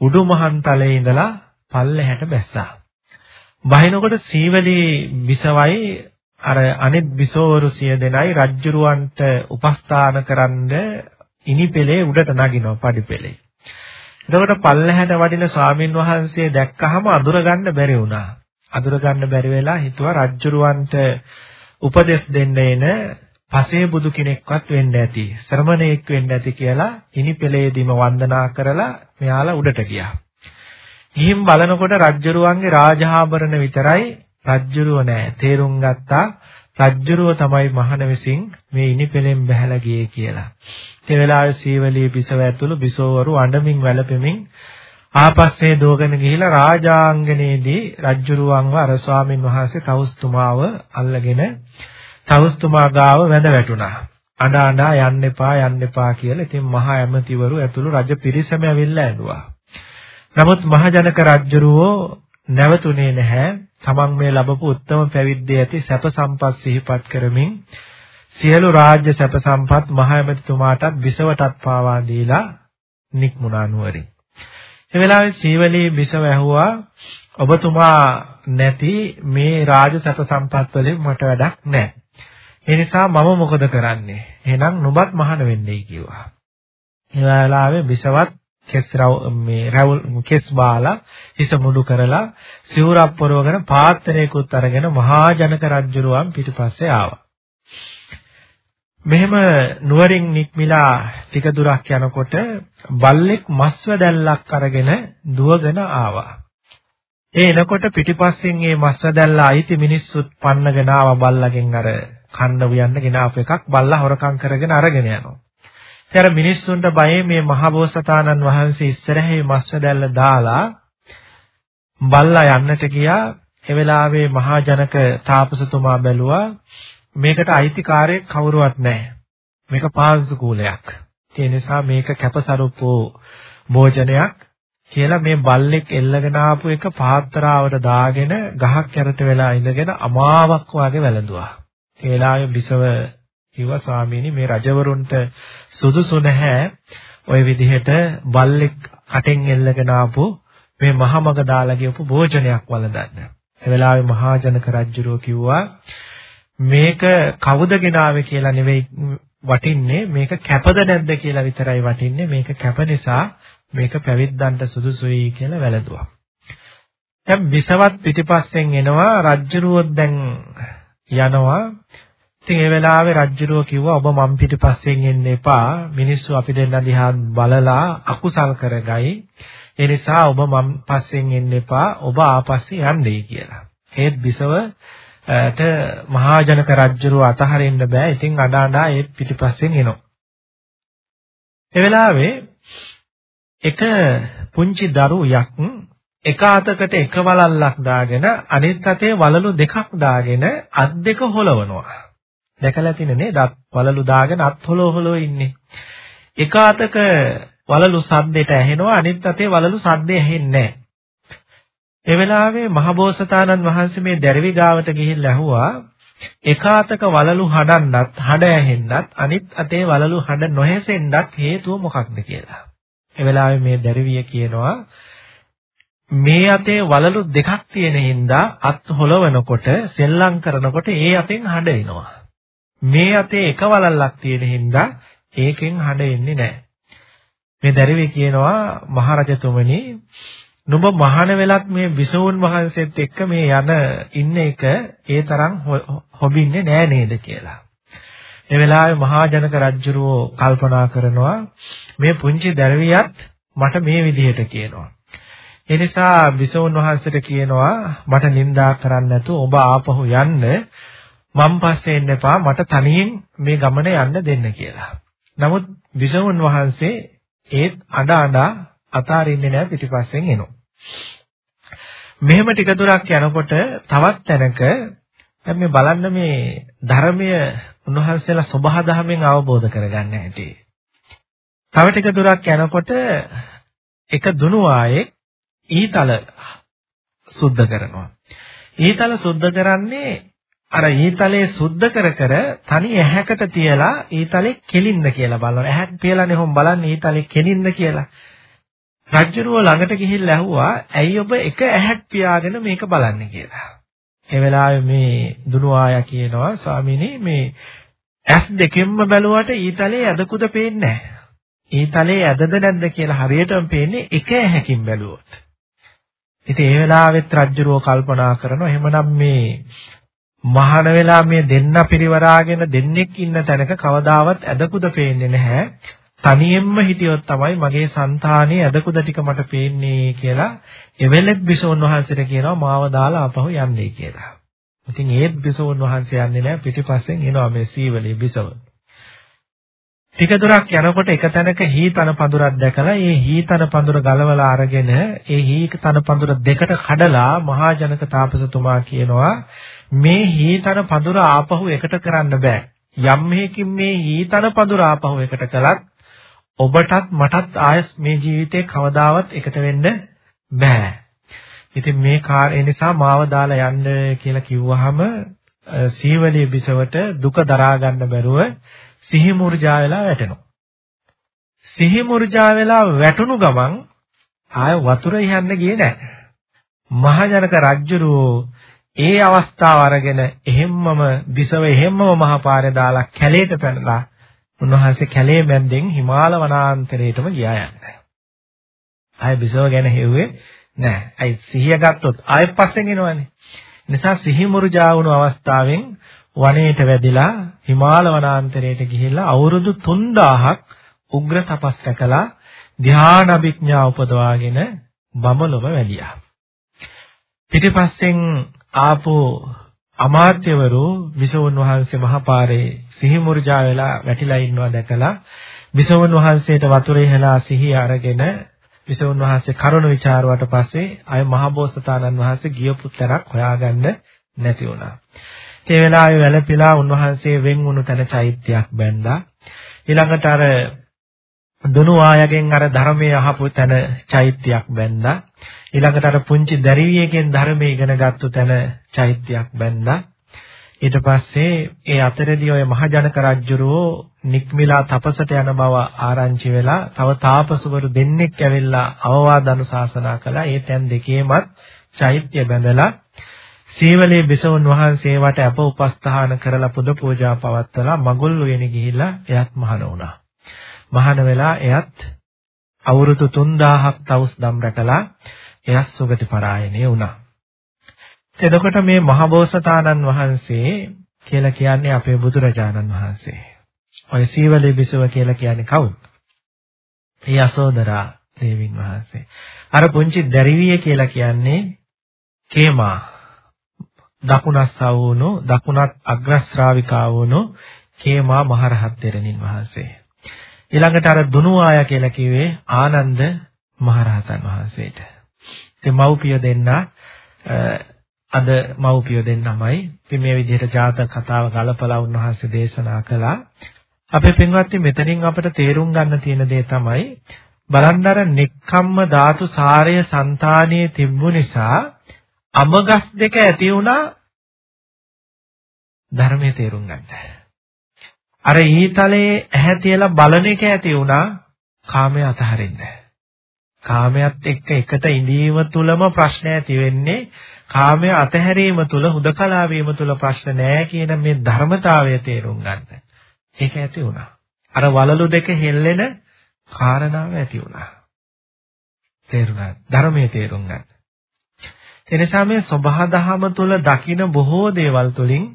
උඩුමහන් ඉඳලා පල්ලෙහැට බැස්සා. බහිනකොට සීවලී බිසවයි අර අනිත් බිසෝවරු සිය දෙනයි රජ්ජුරුවන්ට උපස්ථාන කරන්න ඉනිපෙලේ උඩට නගිනවා පඩිපෙලේ. එතකොට පල්ලෙහැට වඩින ස්වාමින් වහන්සේ දැක්කහම අඳුර ගන්න බැරි වුණා. අඳුර ගන්න බැරි වෙලා හිතුවා රජ්ජුරුවන්ට උපදෙස් දෙන්න එන පසේ බුදු කෙනෙක්වත් වෙන්න ඇති ශ්‍රමණේක් වෙන්න ඇති කියලා ඉනිපෙළේදීම වන්දනා කරලා මෙයාලා උඩට ගියා. ගිහින් බලනකොට රජ්ජුරුවන්ගේ රාජහාභරණ විතරයි රජ්ජුරුව නෑ. තේරුම් ගත්තා රජ්ජුරුව තමයි මහණ විසින් මේ ඉනිපෙළෙන් බහැලා ගියේ කියලා. ඒ වෙලාවේ සීවලී බිසව ඇතුළු බිසෝවරු අඬමින් වැළපෙමින් ආපස්සේ දෝගෙන ගිහිලා රාජාංගනයේදී රජ්ජුරුවන්ව අර ස්වාමින් වහන්සේ තවුස්තුමාව අල්ලගෙන තවුස්තුමා ගාව වැඳ වැටුණා. අඬ අඬා යන්න එපා යන්න එපා කියලා. ඉතින් මහා ඇමතිවරු ඇතුළු රජ පිරිසම ඇවිල්ලා ඇඬුවා. නමුත් මහජනක රජුරෝ නැවතුනේ නැහැ. තමන් මේ ලැබපු උත්තම පැවිද්දේ ඇති සැප සම්පත් සිහිපත් කරමින් සියලු රාජ්‍ය සැප සම්පත් මහා ඇමතිතුමාටත් විසවටත් පාවා දීලා නික්මුණා නුවරින්. ඒ වෙලාවේ සීවලී විසව ඇහුවා ඔබතුමා නැති මේ රාජ සැප සම්පත් වලින් මට වැඩක් නැහැ. ඒ නිසා මම මොකද කරන්නේ? එහෙනම් නුඹත් මහාන වෙන්නයි කිව්වා. ඒ වෙලාවේ බිසවත් කෙස් මේ රැවුල් කෙස් බාලා හිස මුඩු කරලා සිවුරක් පොරවගෙන පාත්‍රයකුත් අරගෙන මහා ජනක රජුරුවන් පිටිපස්සේ ආවා. මෙහෙම නුවරින් නික්මිලා ටික දුරක් යනකොට බල්ලෙක් මස්වැදැල්ලක් අරගෙන දුවගෙන ආවා. ඒ එනකොට පිටිපස්සෙන් මේ මස්වැදැල්ල අයිති මිනිස්සුත් පන්නගෙන ආවා බල්ලගෙන් අර කන්න උයන්න ගෙනාපු එකක් බල්ලා හොරකම් කරගෙන අරගෙන යනවා. ඉතින් මිනිස්සුන්ට බයේ මේ මහබෝසතාණන් වහන්සේ ඉස්සරහේ මස්වැදැල්ල දාලා බල්ලා යන්නට ගියා. ඒ වෙලාවේ මහා ජනක තාපසතුමා බැලුවා මේකට අයිතිකාරයෙක් කවුරුවත් නැහැ. මේක පාංශු කූලයක්. ඒ නිසා මේක කැපසරුප්පෝ භෝජනයක් කියලා මේ බල්ලෙක් එල්ලගෙන ආපු එක පාත්‍රාවට දාගෙන ගහක් යරට වෙලා ඉඳගෙන අමාවක් වගේ වැළඳුවා. ඒ වෙලාවේ බිසව කිව්වා ස්වාමීනි මේ රජවරුන්ට සුදුසු නැහැ ওই විදිහට බල්ලෙක් කටෙන් එල්ලගෙන ආපු මේ මහමග දාලා ගියපු භෝජනයක් වළඳන්න. ඒ වෙලාවේ මහා ජනක රජුරෝ කිව්වා මේක කවුද ගෙනාවේ කියලා නෙවෙයි වටින්නේ මේක කැපද නැද්ද කියලා විතරයි වටින්නේ මේක කැප නිසා මේක පැවිද්දන්ට සුදුසුයි කියලා වැළඳුවා. දැන් විසවත් පිටිපස්සෙන් එනවා රජ්ජුරුවෝ දැන් යනවා. ඉතින් ඒ වෙලාවේ රජ්ජුරුව කිව්වා ඔබ මම් පිටිපස්සෙන් එන්න එපා. මිනිස්සු අපි දෙන්න දිහා බලලා අකුසල් කරගයි. ඒ නිසා ඔබ මම් පස්සෙන් එන්න එපා. ඔබ ආපස්සේ යන්නයි කියලා. ඒත් බිසවට මහා ජනක රජුරුව අතහරින්න බෑ. ඉතින් අඬ අඬා ඒ පිටිපස්සෙන් එනවා. ඒ වෙලාවේ එක පුංචි දරුවෙක් එක අතකට එක වලල්ලක් දාගෙන අනිත් අතේ වලලු දෙකක් දාගෙන අත් දෙක හොලවනවා. දැකලා තියෙන නේද? වලලු දාගෙන අත් හොලව හොලව ඉන්නේ. එක අතක වලලු සද්දෙට ඇහෙනවා අනිත් අතේ වලලු සද්දේ ඇහෙන්නේ නැහැ. ඒ වෙලාවේ මහබෝසතාණන් වහන්සේ මේ දැරිවි ගාවට ගිහිල්ලා ඇහුවා එක අතක වලලු හඬන්නත් හඬ ඇහෙන්නත් අනිත් අතේ වලලු හඬ නොහැසෙන්නත් හේතුව මොකක්ද කියලා. ඒ වෙලාවේ මේ දැරිවිය කියනවා මේ අතේ වලලු දෙකක් තියෙන හින්දා අත් හොලවනකොට සෙල්ලම් කරනකොට ඒ අතෙන් හඬ එනවා. මේ අතේ එක වලල්ලක් තියෙන හින්දා ඒකෙන් හඬ එන්නේ නැහැ. මේ දැරිවි කියනවා මහරජතුමනි නුඹ මහාන වෙලත් මේ විසවුන් වහන්සේත් එක්ක මේ යන ඉන්න එක ඒ තරම් හොබින්නේ නෑ නේද කියලා. ඒ වෙලාවේ මහා ජනක රජුරෝ කල්පනා කරනවා මේ පුංචි දරවියත් මට මේ විදිහට කියනවා. ඒ නිසා විසවුන් වහන්සේට කියනවා මට නිඳා කරන්න නැතුව ඔබ ආපහු යන්න මම පස්සේ එන්න එපා මට තනියෙන් මේ ගමන යන්න දෙන්න කියලා. නමුත් විසවුන් වහන්සේ ඒත් අඬ අඬ අතාරින්නේ නැහැ පිටිපස්සෙන් එනවා. මෙහෙම ටික දුරක් යනකොට තවත් තැනක දැන් මේ බලන්න මේ ධර්මය උන්වහන්සේලා සබහා දහමෙන් අවබෝධ කරගන්න හැටි. තව ටික දුරක් යනකොට එක දුනුවායේ ඊතල සුද්ධ කරනවා. ඊතල සුද්ධ කරන්නේ අර ඊතලේ සුද්ධ කර කර තනි ඇහැකට තියලා ඊතලේ කෙලින්න කියලා බලනවා. ඇහැක් පියලානේ හොම් බලන්නේ ඊතලේ කෙලින්න කියලා. රජ්ජුරුව ළඟට ගිහිල්ලා ඇහුවා ඇයි ඔබ එක ඇහැක් පියාගෙන මේක බලන්නේ කියලා. ඒ වෙලාවේ මේ දුනුආය කියනවා ස්වාමීනි මේ ඇස් දෙකෙන්ම බැලුවට ඊතලේ ඇදකුද පේන්නේ නැහැ. ඊතලේ ඇදද නැද්ද කියලා හරියටම පේන්නේ එක ඇහැකින් බැලුවොත්. ඉතින් ඒ වෙලාවෙත් රජ්ජුරුව කල්පනා කරනවා එහෙමනම් මේ මහාන වෙලා මේ දෙන්න පිරිවරාගෙන දෙන්නෙක් ඉන්න තැනක කවදාවත් ඇදකුද පේන්නේ නැහැ. තනියෙන්ම හිටියොත් තමයි මගේ సంతානයේ ඇදකුද ටික මට පේන්නේ කියලා එවෙලෙත් බිසෝන් වහන්සේට කියනවා මාව දාලා ආපහු යන්නේ කියලා. ඉතින් ඒත් බිසෝන් වහන්සේ යන්නේ නැහැ පිටිපස්සෙන් එනවා මේ සීවලේ බිසව. ටික දුරක් යනකොට එක තැනක හීතන පඳුරක් දැකලා ඒ හීතන පඳුර ගලවලා අරගෙන ඒ හීතන පඳුර දෙකට කඩලා මහා ජනක තාපසතුමා කියනවා මේ හීතන පඳුර ආපහු එකට කරන්න බෑ. යම් මේකින් මේ හීතන පඳුර ආපහු එකට කළත් ඔබටත් මටත් ආයස් මේ ජීවිතේ කවදාවත් එකට වෙන්න බෑ. ඉතින් මේ කාර්ය නිසා මාව දාලා යන්න කියලා කිව්වහම සීවලී බිසවට දුක දරා ගන්න බැරුව සිහි මුර්ජා වෙලා වැටෙනවා. සිහි මුර්ජා වෙලා වැටුණු ගමන් ආය වතුර ඉහන්න ගියේ නැහැ. මහජනක රජුරෝ ඒ අවස්ථාව අරගෙන එහෙම්මම බිසව එහෙම්මම මහපාරේ දාලා කැලේට පැනලා උන්වහන්සේ කැලේ මැද්දෙන් හිමාල වනාන්තරයටම ගියා යන්නේ. ආය බිසව ගැන හෙව්වේ නෑ. අයි සිහිය ගත්තොත් ආයෙත් පස්සෙන් එනවනේ. නිසා සිහි මුරුජා වුණු අවස්ථාවෙන් වනයේට වැදිලා හිමාල වනාන්තරයට ගිහිල්ලා අවුරුදු 3000ක් උග්‍ර තපස් රැකලා ධ්‍යාන අභිඥා උපදවාගෙන බඹලොව වැඩියා. පිටිපස්සෙන් ආපෝ අමාත්‍යවරු විසවුන් වහන්සේ මහපාරේ සිහි මුර්ජා වෙලා වැටිලා ඉන්නවා දැකලා විසවුන් වහන්සේට වතුරේ හැලා සිහි අරගෙන විසවුන් වහන්සේ කරුණ ਵਿਚාරුවට පස්සේ අය මහබෝසතාණන් වහන්සේ ගියපු තරක් හොයාගන්න නැති වුණා. ඒ වෙලාවේ වැළපිලා උන්වහන්සේ වෙන් වුණු තැන චෛත්‍යයක් බැන්දා. ඊළඟට අර දුනු ආයගෙන් අර ධර්මයේ අහපු තැන චෛත්‍යයක් බැන්දා. ඊළඟට අර පුංචි දැරිවියකින් ධර්මයේ ඉගෙන ගත්තු තැන චෛත්‍යයක් බැන්දා. ඊට පස්සේ ඒ අතරදී ඔය මහජනක රජුරෝ නික්මිලා තපසට යන බව ආරංචි වෙලා තව තාපසවරු දෙන්නෙක් ඇවිල්ලා අවවාද අනුශාසනා කළා. ඒ තැන් දෙකේමත් චෛත්‍ය බැඳලා සීවලේ බිසවුන් වහන්සේවට අප උපස්ථාන කරලා පුද පූජා පවත්වලා මගුල් උයනේ ගිහිල්ලා එයත් මහාන වුණා. මහාන වෙලා එයත් අවුරුදු 3000ක් තවුස් දම් රැකලා එයත් සුගති පරායනේ වුණා. එතකොට මේ මහබෝසතාණන් වහන්සේ කියලා කියන්නේ අපේ බුදුරජාණන් වහන්සේ. ඔය සීවලේ බිසව කියලා කියන්නේ කවුද? ඒ යසෝදරා දේවින් වහන්සේ. අර පුංචි දැරිවිය කියලා කියන්නේ කේමා දකුණස්සා වුණු දකුණත් අග්‍රශ්‍රාවිකා වුණු කේමා මහරහත් දෙරණින් වහන්සේ. ඊළඟට අර දුනුආය කියලා කිව්වේ ආනන්ද මහරහතන් වහන්සේට. ඉතින් මව්පිය දෙන්න අද මව්පිය දෙන්නමයි ඉතින් මේ විදිහට ජාතක කතාව ගලපලා උන්වහන්සේ දේශනා කළා. අපේ පින්වත්නි මෙතනින් අපිට තේරුම් ගන්න තියෙන දේ තමයි බලන්න අර නික්කම්ම ධාතු සාරය సంతානයේ තිබු නිසා අමගස් දෙක ඇති වුණා ධර්මයේ තේරුම් ගන්න. අර ඊතලයේ ඇහැ තියලා බලන එක ඇති වුණා කාමය අතහරින්න. කාමයට එක්ක එකට ඉඳීම තුලම ප්‍රශ්න ඇති වෙන්නේ කාමය අතහැරීම තුල හුදකලා වීම තුල ප්‍රශ්න නෑ කියන මේ ධර්මතාවය තේරුම් ගන්න. ඒක ඇති වුණා. අර වලලු දෙක හෙල්ලෙන කාරණාව ඇති වුණා. තේරුණාද? ධර්මයේ තේරුම් ගන්න. එනිසා මේ සබහා දහම තුල දකින බොහෝ දේවල් තුලින්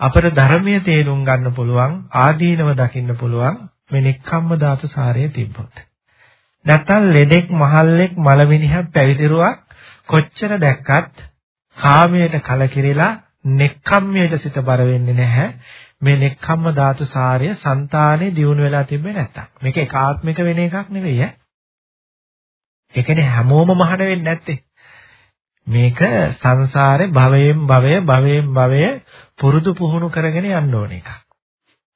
අපට ධර්මයේ තේරුම් ගන්න පුළුවන් ආදීනව දකින්න පුළුවන් මේ නික්කම්ම ධාතු සාරය තිබ්බොත්. නැත්තම් ලෙඩෙක් මහල්ලෙක් මලමිනිහක් පැවිදිරුවක් කොච්චර දැක්කත් කාමයට කලකිරිලා නෙක්ඛම්මයට සිත බර වෙන්නේ නැහැ. මේ නෙක්ඛම්ම ධාතු සාරය సంతානේ දියුණු වෙලා තිබෙන්නේ නැත්තම්. මේක ඒකාත්මික වෙන එකක් නෙවෙයි ඈ. ඒ කියන්නේ හැමෝම මහාන වෙන්නේ නැත්තේ. මේක සංසාරේ භවයෙන් භවය භවයෙන් භවය පුරුදු පුහුණු කරගෙන යන්න ඕන එකක්.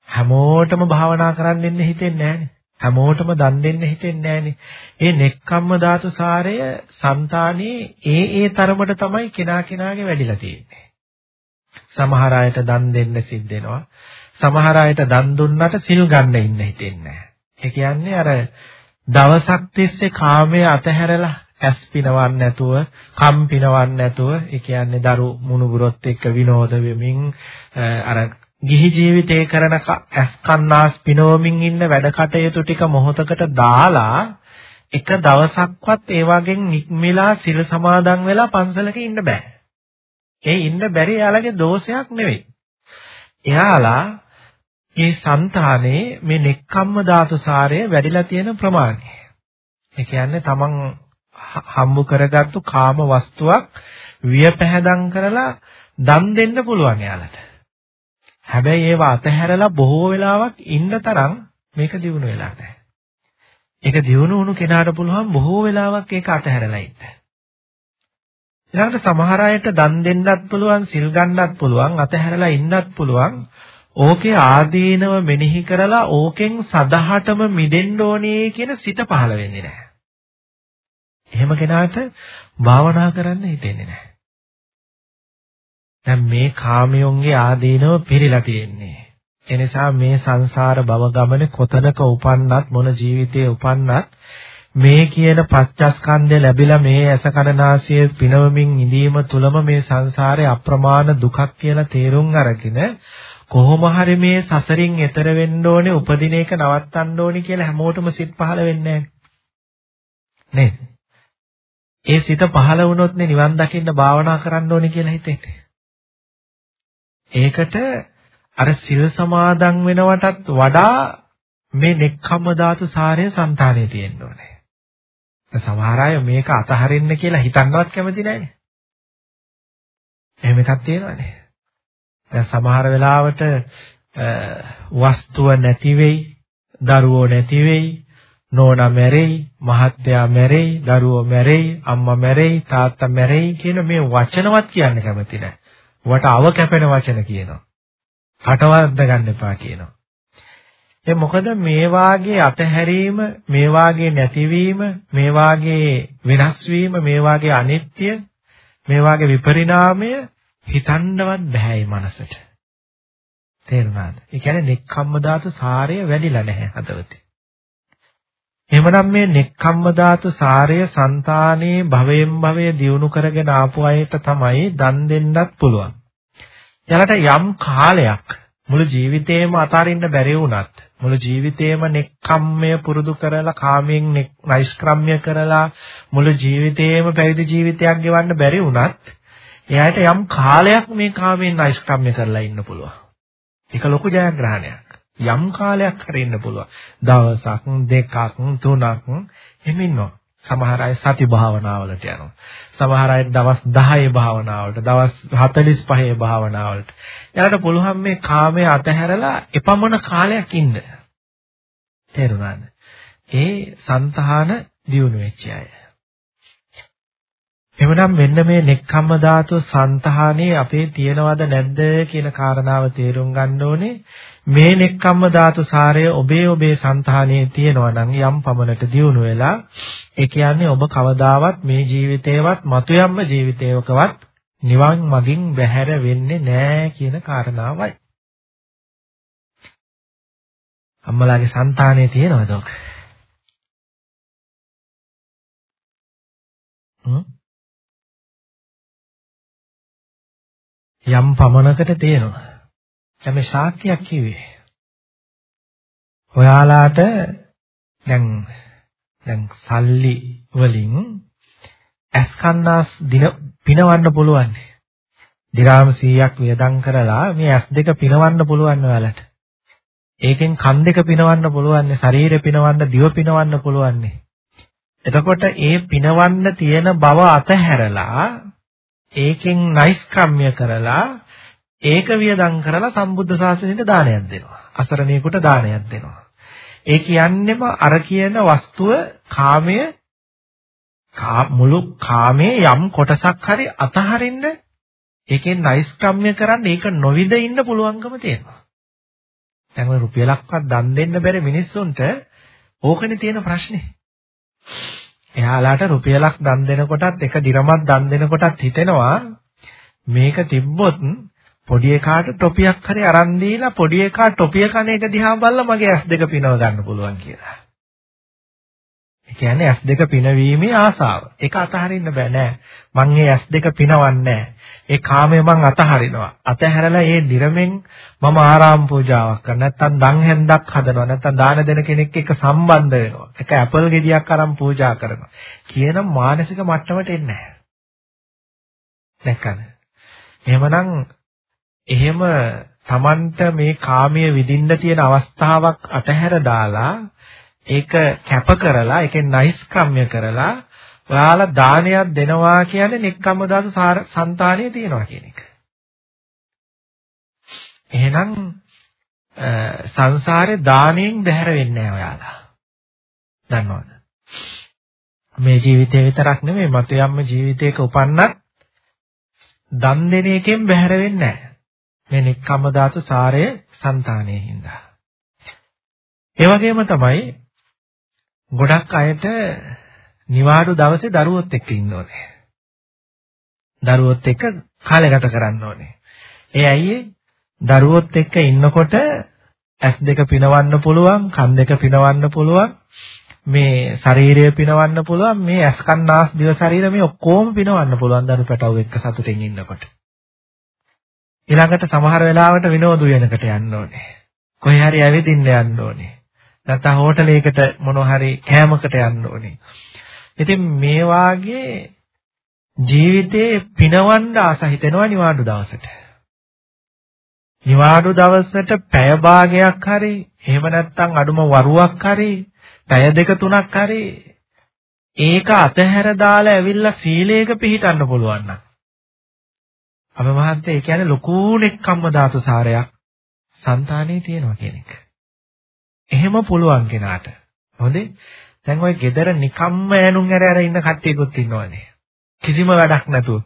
හැමෝටම භාවනා කරන්න දෙන්න හිතෙන්නේ නැහනේ. හැමෝටම දන් දෙන්න හිතෙන්නේ නැහනේ. ඒ නෙක්ඛම්ම ධාතු සාරය సంతානේ ඒ ඒ තරමට තමයි කෙනා කෙනාගේ වැඩිලා තියෙන්නේ. සමහර අයට දන් දෙන්න සිද්ධ වෙනවා. සමහර අයට දන් දුන්නට සිල් ගන්න ඉන්න හිතෙන්නේ නැහැ. ඒ කියන්නේ අර දවසක් තිස්සේ කාමයේ අතහැරලා ඇස් පිනවන්න නැතුව, කම් පිනවන්න නැතුව, ඒ කියන්නේ දරු මුණුබුරොත් එක්ක විනෝද වෙමින් අර ගිහි ජීවිතේ කරන ඇස් කන්නාස් පිනවමින් ඉන්න වැඩ කටයුතු ටික මොහොතකට දාලා එක දවසක්වත් ඒ වගේ නික්මිලා සිල් සමාදන් වෙලා පන්සලක ඉන්න බෑ. ඒ ඉන්න බැරි එයාලගේ දෝෂයක් නෙවෙයි. එයාලා මේ సంతානේ මේ නෙක්ඛම්ම ධාතු සාරය වැඩිලා තියෙන ප්‍රමාණය. ඒ කියන්නේ තමන් හම්බු කරගත්තු කාම වස්තුවක් වියපැහැදම් කරලා දන් දෙන්න පුළුවන් එයාලට. හැබැයි ඒව අතහැරලා බොහෝ වෙලාවක් ඉන්න තරම් මේක දිනු වෙලා නැහැ. ඒක දිනු වුණු කෙනාට පුළුවන් බොහෝ වෙලාවක් ඒක අතහැරලා ඉන්න. ඊළඟට සමහර අයට දන් දෙන්නත් පුළුවන්, සිල් ගන්නත් පුළුවන්, අතහැරලා ඉන්නත් පුළුවන්. ඕකේ ආදීනව මෙනෙහි කරලා ඕකෙන් සදහටම මිදෙන්න ඕනේ කියන සිත පහළ වෙන්නේ නැහැ. එහෙම කෙනාට භාවනා කරන්න හිතෙන්නේ නැහැ. දැන් මේ කාමයන්ගේ ආදීනව පිරීලා තියෙන්නේ. එනිසා මේ සංසාර භව ගමන කොතනක උපන්නත් මොන ජීවිතයේ උපන්නත් මේ කියන පච්චස්කන්ධය ලැබිලා මේ ඇස කනනාසය පිනවමින් ඉඳීම තුලම මේ සංසාරේ අප්‍රමාණ දුකක් කියලා තේරුම් අරගෙන කොහොම හරි මේ සසරින් එතර වෙන්න ඕනේ උපදින එක නවත්තන්න ඕනේ කියලා හැමෝටම සිත් පහළ වෙන්නේ නේද? ඒ සිත පහළ වුණොත් නේ නිවන් දකින්න භාවනා කරන්න ඕනේ කියලා හිතෙන්නේ. ඒකට අර සිල් සමාදන් වෙනවටත් වඩා මේ නෙක්ඛම්ම ධාතු සාරය సంతානේ තියෙන්න ඕනේ. සමහර අය මේක අතහරින්න කියලා හිතන්නවත් කැමති නැහැ. එහෙම එකක් තියෙනවානේ. දැන් සමහර වෙලාවට වස්තුව නැති වෙයි, දරුවෝ නැති වෙයි, නෝනා මැරෙයි, මහත්තයා මැරෙයි, දරුවෝ මැරෙයි, අම්මා මැරෙයි, තාත්තා මැරෙයි කියන මේ වචනවත් කියන්න කැමති නැහැ. වට අව කැපෙන වචන කියනවා. කටවද්ද ගන්න එපා කියනවා. ඒ මොකද මේ වාගේ අතහැරීම, මේ වාගේ නැතිවීම, මේ වාගේ වෙනස් වීම, මේ වාගේ අනිත්‍ය, මේ වාගේ විපරිණාමය හිතන්නවත් බෑ මේ මනසට. තේරුණාද? ඒ කියන්නේ නෙක්ඛම්ම ධාතු සාරය වැඩිලා නැහැ හදවතේ. එහෙමනම් මේ නෙක්ඛම්ම ධාතු සාරය సంతානේ භවයෙන් භවය දියුණු කරගෙන ආපු අයට තමයි දන් දෙන්නත් පුළුවන්. යාලට යම් කාලයක් මුළු ජීවිතේම අතාරින්න බැරි වුණත් මුළු ජීවිතේම නෙක්ඛම්මය පුරුදු කරලා කාමයෙන් නෛෂ්ක්‍රම්‍ය කරලා මුළු ජීවිතේම පැවිදි ජීවිතයක් ගෙවන්න බැරි වුණත් එයාට යම් කාලයක් මේ කාමයෙන් නෛෂ්ක්‍රම්‍ය කරලා ඉන්න පුළුවන්. ඒක ලොකු ජයග්‍රහණයක්. යම් කාලයක් හරි ඉන්න පුළුවන්. දවසක් දෙකක් තුනක් එහෙම ඉන්නවා. සමහර අය සති භාවනාවලට යනවා. සමහර අය දවස් 10 භාවනාවලට, දවස් 45 භාවනාවලට. එයාලට පුළුවන් මේ කාමයේ අතහැරලා එපමණ කාලයක් ඉන්න. තේරුණාද? ඒ సంతාන දියුණු වෙච්ච අය. එවනම් මෙන්න මේ නෙක්ඛම්ම ධාතු సంతහානේ අපේ තියනවද නැද්ද කියන කාරණාව තේරුම් ගන්න ඕනේ. මේ නෙක්ඛම්ම ධාතු සාරය ඔබේ ඔබේ సంతහානේ තියෙනවා නම් යම් පමණට දියුණු වෙලා ඒ කියන්නේ ඔබ කවදාවත් මේ ජීවිතේවත් මතු යම්ම ජීවිතයකවත් නිවන් මගින් බැහැර වෙන්නේ නැහැ කියන කාරණාවයි. අම්මලාගේ సంతහානේ තියෙනවද ඔක? හ්ම්? යම් පමණකට තියෙනවා. දැන් මේ ශාක්‍යයක් කිව්වේ. ඔයාලාට දැන් දැන් සල්ලි වලින් ඇස් කන්නාස් දින පිනවන්න පුළුවන්. දිරාම 100ක් වියදම් කරලා මේ ඇස් දෙක පිනවන්න පුළුවන් ඔයාලට. ඒකෙන් කන් දෙක පිනවන්න පුළුවන්, ශරීරය පිනවන්න, දිව පිනවන්න පුළුවන්. එතකොට ඒ පිනවන්න තියෙන බව අතහැරලා ඒකෙන් නයිස්කම්ම්‍ය කරලා ඒක වියදම් කරලා සම්බුද්ධ ශාසනයට දානයක් දෙනවා. අසරණේකට දානයක් දෙනවා. ඒ කියන්නේම අර කියන වස්තුව කාමය මුළු කාමයේ යම් කොටසක් හරි අතහරින්න ඒකෙන් නයිස්කම්ම්‍ය කරන්න ඒක නොවිද ඉන්න පුළුවන්කම තියෙනවා. දැන් ඔය රුපියලක්වත් දන් දෙන්න බැරි මිනිස්සුන්ට ඕකනේ තියෙන ප්‍රශ්නේ. එයාලාට රුපියලක් දන් දෙනකොටත් එක දිරමක් දන් දෙනකොටත් හිතෙනවා මේක තිබ්බොත් පොඩි එකාට ටොපියක් හරි අරන් දීලා පොඩි එකා ටොපිය කන එක දිහා බලලා මගේ ඇස් දෙක පිනව ගන්න පුළුවන් කියලා. ඒ කියන්නේ ඇස් දෙක පිනවීමේ ආසාව. ඒක අතහරින්න බෑ නෑ. මං මේ ඇස් දෙක පිනවන්නේ ඒ කාමය මං අතහරිනවා. අතහැරලා ඒ දිරමෙන් මම ආරාම පූජාවක් කරනවා. නැත්තම් දන් හැන්දක් හදනවා. නැත්තම් දාන දෙන කෙනෙක් එක්ක සම්බන්ධ වෙනවා. එක ඇපල් ගෙඩියක් අරන් පූජා කරනවා. කියන මානසික මට්ටමට එන්නේ නැහැ. දැක්කද? එහෙමනම් එහෙම Tamanට මේ කාමයේ විඳින්න තියෙන අවස්ථාවක් අතහැර දාලා ඒක කැප කරලා ඒකෙන් නයිස්කම්ය කරලා ඔයාලා දානයක් දෙනවා කියන්නේ නෙක්ඛම්ම දාස సంతානිය තියනවා කියන එක. එහෙනම් සංසාරේ දාණයෙන් බැහැර වෙන්නේ නැහැ ඔයාලා. දන්නවද? මේ ජීවිතේ විතරක් නෙමෙයි මතු යම්ම ජීවිතයක උපන්නත් දන් දෙන එකෙන් බැහැර වෙන්නේ නැහැ. මේ නෙක්ඛම්ම ධාතු සාරය సంతානයේ හින්දා. ඒ වගේම තමයි ගොඩක් අයට නිවාඩු දවසේ දරුවොත් එක්ක ඉන්න ඕනේ. දරුවොත් එක්ක කාලය ගත කරන්න ඕනේ. ඒ ඇයි දරුවොත් එක්ක ඉන්නකොට ඇස් දෙක පිනවන්න පුළුවන්, කන් දෙක පිනවන්න පුළුවන්, මේ ශරීරය පිනවන්න පුළුවන්, මේ ඇස් කන් නාස් දිව ශරීර මේ ඔක්කොම පිනවන්න පුළුවන් දරු පැටව එක්ක සතුටින් ඉන්නකොට. ඊළඟට සමහර වෙලාවට විනෝද වෙනකට යන්න ඕනේ. කොහේ හරි ඇවිදින්න යන්න ඕනේ. නැත්නම් හෝටලයකට මොන හරි කෑමකට යන්න ඕනේ. ඉතින් මේ වාගේ ජීවිතේ පිනවන්න ආස හිතෙනවා නිවාඩු දවසට. නිවාඩු දවසට පැය භාගයක් හරි එහෙම නැත්නම් අඩුම වරුවක් හරි පැය දෙක තුනක් හරි ඒක අතහැර දාලා ඇවිල්ලා සීලයක පිළිටන්න පුළුවන් නම් අපේ මහත්තයා ඒ කියන්නේ ලොකු නෙක්කම්ම ධාතු සාරයක් సంతානේ තියෙනවා කියන එක. එහෙම පුළුවන් කෙනාට. හොඳේ. දැන් ওই gedara නිකම්ම ඈනුන් ඇර ඇර ඉන්න කට්ටියකුත් ඉන්නවනේ. කිසිම වැඩක් නැතුව.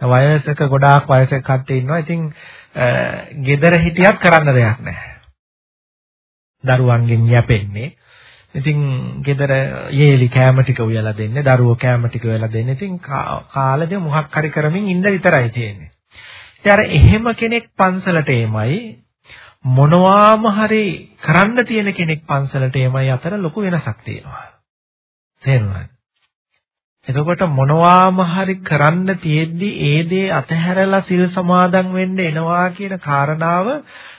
වයසක ගොඩාක් වයසක කට්ටිය ඉන්නවා. ඉතින් gedara හිටියත් කරන්න දෙයක් නැහැ. දරුවන්ගෙන් යැපෙන්නේ. ඉතින් ගෙදර යේලි කෑම ටික උයලා දෙන්නේ, දරුවෝ කෑම ටික උයලා දෙන්නේ. ඉතින් කාලෙදී මොහක් හරි කරමින් ඉඳ විතරයි තියෙන්නේ. ඉතින් අර එහෙම කෙනෙක් පන්සලට එමයයි මොනවාම හරි කරන්න තියෙන කෙනෙක් පන්සලට එමයයි අතර ලොකු වෙනසක් තියෙනවා. තේරුණාද? එතකොට මොනවාම හරි කරන්න තියෙද්දි ඒ දේ අතහැරලා සිල් සමාදන් වෙන්න එනවා කියන කාරණාව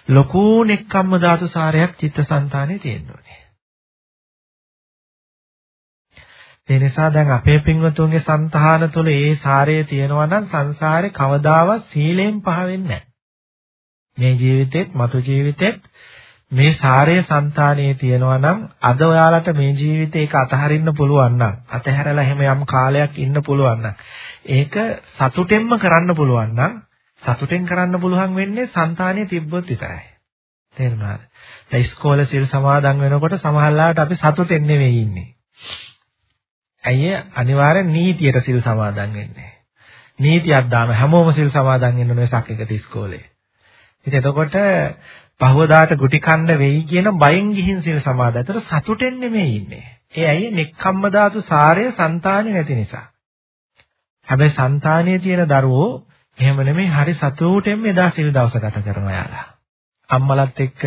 ලොකු නෙක්කම්ම ධාතු සාරයක් චිත්තසංතානේ තියෙනවා. ඒ නිසා දැන් අපේ පින්වතුන්ගේ సంతාන තුළ ඒ සාරය තියෙනවා නම් සංසාරේ කවදාවත් සීලයෙන් පහ වෙන්නේ මේ ජීවිතෙත් මතු ජීවිතෙත් මේ සාරය సంతානයේ තියෙනවා නම් අද ඔයාලට මේ ජීවිතේ ඒක අතහරින්න පුළුවන් නම් අතහැරලා එහෙම යම් කාලයක් ඉන්න පුළුවන් නම් ඒක සතුටෙන්ම කරන්න පුළුවන් නම් සතුටෙන් කරන්න පුළුවන් වෙන්නේ సంతානයේ තිබ්බොත් විතරයි තේරුණාද? දැන් ඉස්කෝලේ සිල් සමාදන් වෙනකොට සමහරවිට අපි සතුටෙන් නෙවෙයි ඉන්නේ. ඇයි අනිවාර්යෙන් නීතියට සිල් සමාදන් වෙන්නේ. නීතියක් දාන හැමෝම සිල් සමාදන් වෙන්න ඕනේ සක් එකට ඉස්කෝලේ. ඉතින් එතකොට පහවදාට ගුටි කන්න වෙයි කියන බයෙන් ගිහින් සිල් සමාදා. ඒතර සතුටෙන් නෙමෙයි ඉන්නේ. ඒ ඇයි? නෙක්ඛම්ම ධාතු සාරය సంతානෙ නැති නිසා. හැබැයි సంతානෙ තියෙන දරුවෝ එහෙම නෙමෙයි හරි සතුටෙන් එදා සිල් දවස ගත කරනවා යාලා. අම්මලත් එක්ක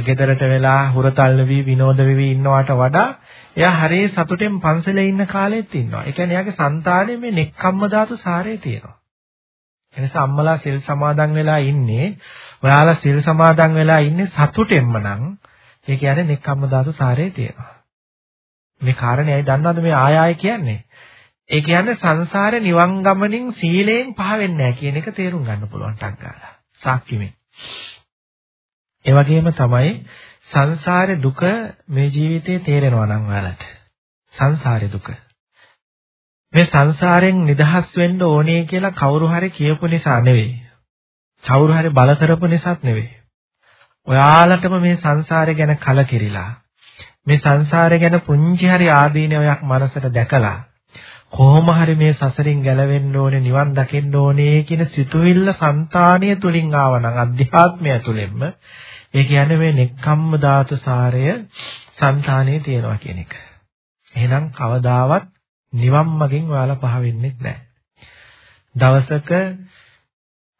ගෙදරට වෙලා හුරතල් වෙවි විනෝද වෙවි ඉන්නවට වඩා එයා හරි සතුටෙන් පන්සලේ ඉන්න කාලෙත් ඉන්නවා. ඒ කියන්නේ එයාගේ సంతානෙ මේ නෙක්ඛම්ම ධාතු සාරය තියෙනවා. එනිසා අම්මලා සිල් සමාදන් වෙලා ඉන්නේ ඔයාලා සිල් සමාදන් වෙලා ඉන්නේ සතුටෙන්ම නම් ඒ කියන්නේ නෙක්ඛම්ම ධාතු සාරය තියෙනවා. මේ කාරණේයි දන්නවද මේ ආය ආය කියන්නේ? ඒ කියන්නේ සංසාරේ නිවන් ගමනින් සීලයෙන් පහ වෙන්නේ නැහැ කියන එක තේරුම් ගන්න පුළුවන් ටක් ගාලා. සාක්කිමෙන්. ඒ වගේම තමයි සංසාරේ දුක මේ ජීවිතේ තේරෙනවා නම් ඔයාලට. සංසාරේ දුක. මේ සංසාරයෙන් නිදහස් වෙන්න ඕනේ කියලා කවුරු හරි කියපු නිසා නෙවෙයි. කවුරු හරි බල කරපු නිසාත් නෙවෙයි. ඔයාලටම මේ සංසාරය ගැන කලකිරිලා මේ සංසාරය ගැන පුංචි හරි ආදීනවයක් මනසට දැකලා කොහොම හරි මේ සසරින් ගැලවෙන්න ඕනේ නිවන් දකින්න ඕනේ කියන සිතුවිල්ල సంతානිය තුලින් ආවනම් අධ්‍යාත්මය තුලින්ම ඒ කියන්නේ මේ නෙක්ඛම්ම ධාතු සාරය సంతානිය තියනවා කියන එක. එහෙනම් කවදාවත් නිවන් මගින් ඔයාලා පහ වෙන්නේ නැහැ. දවසක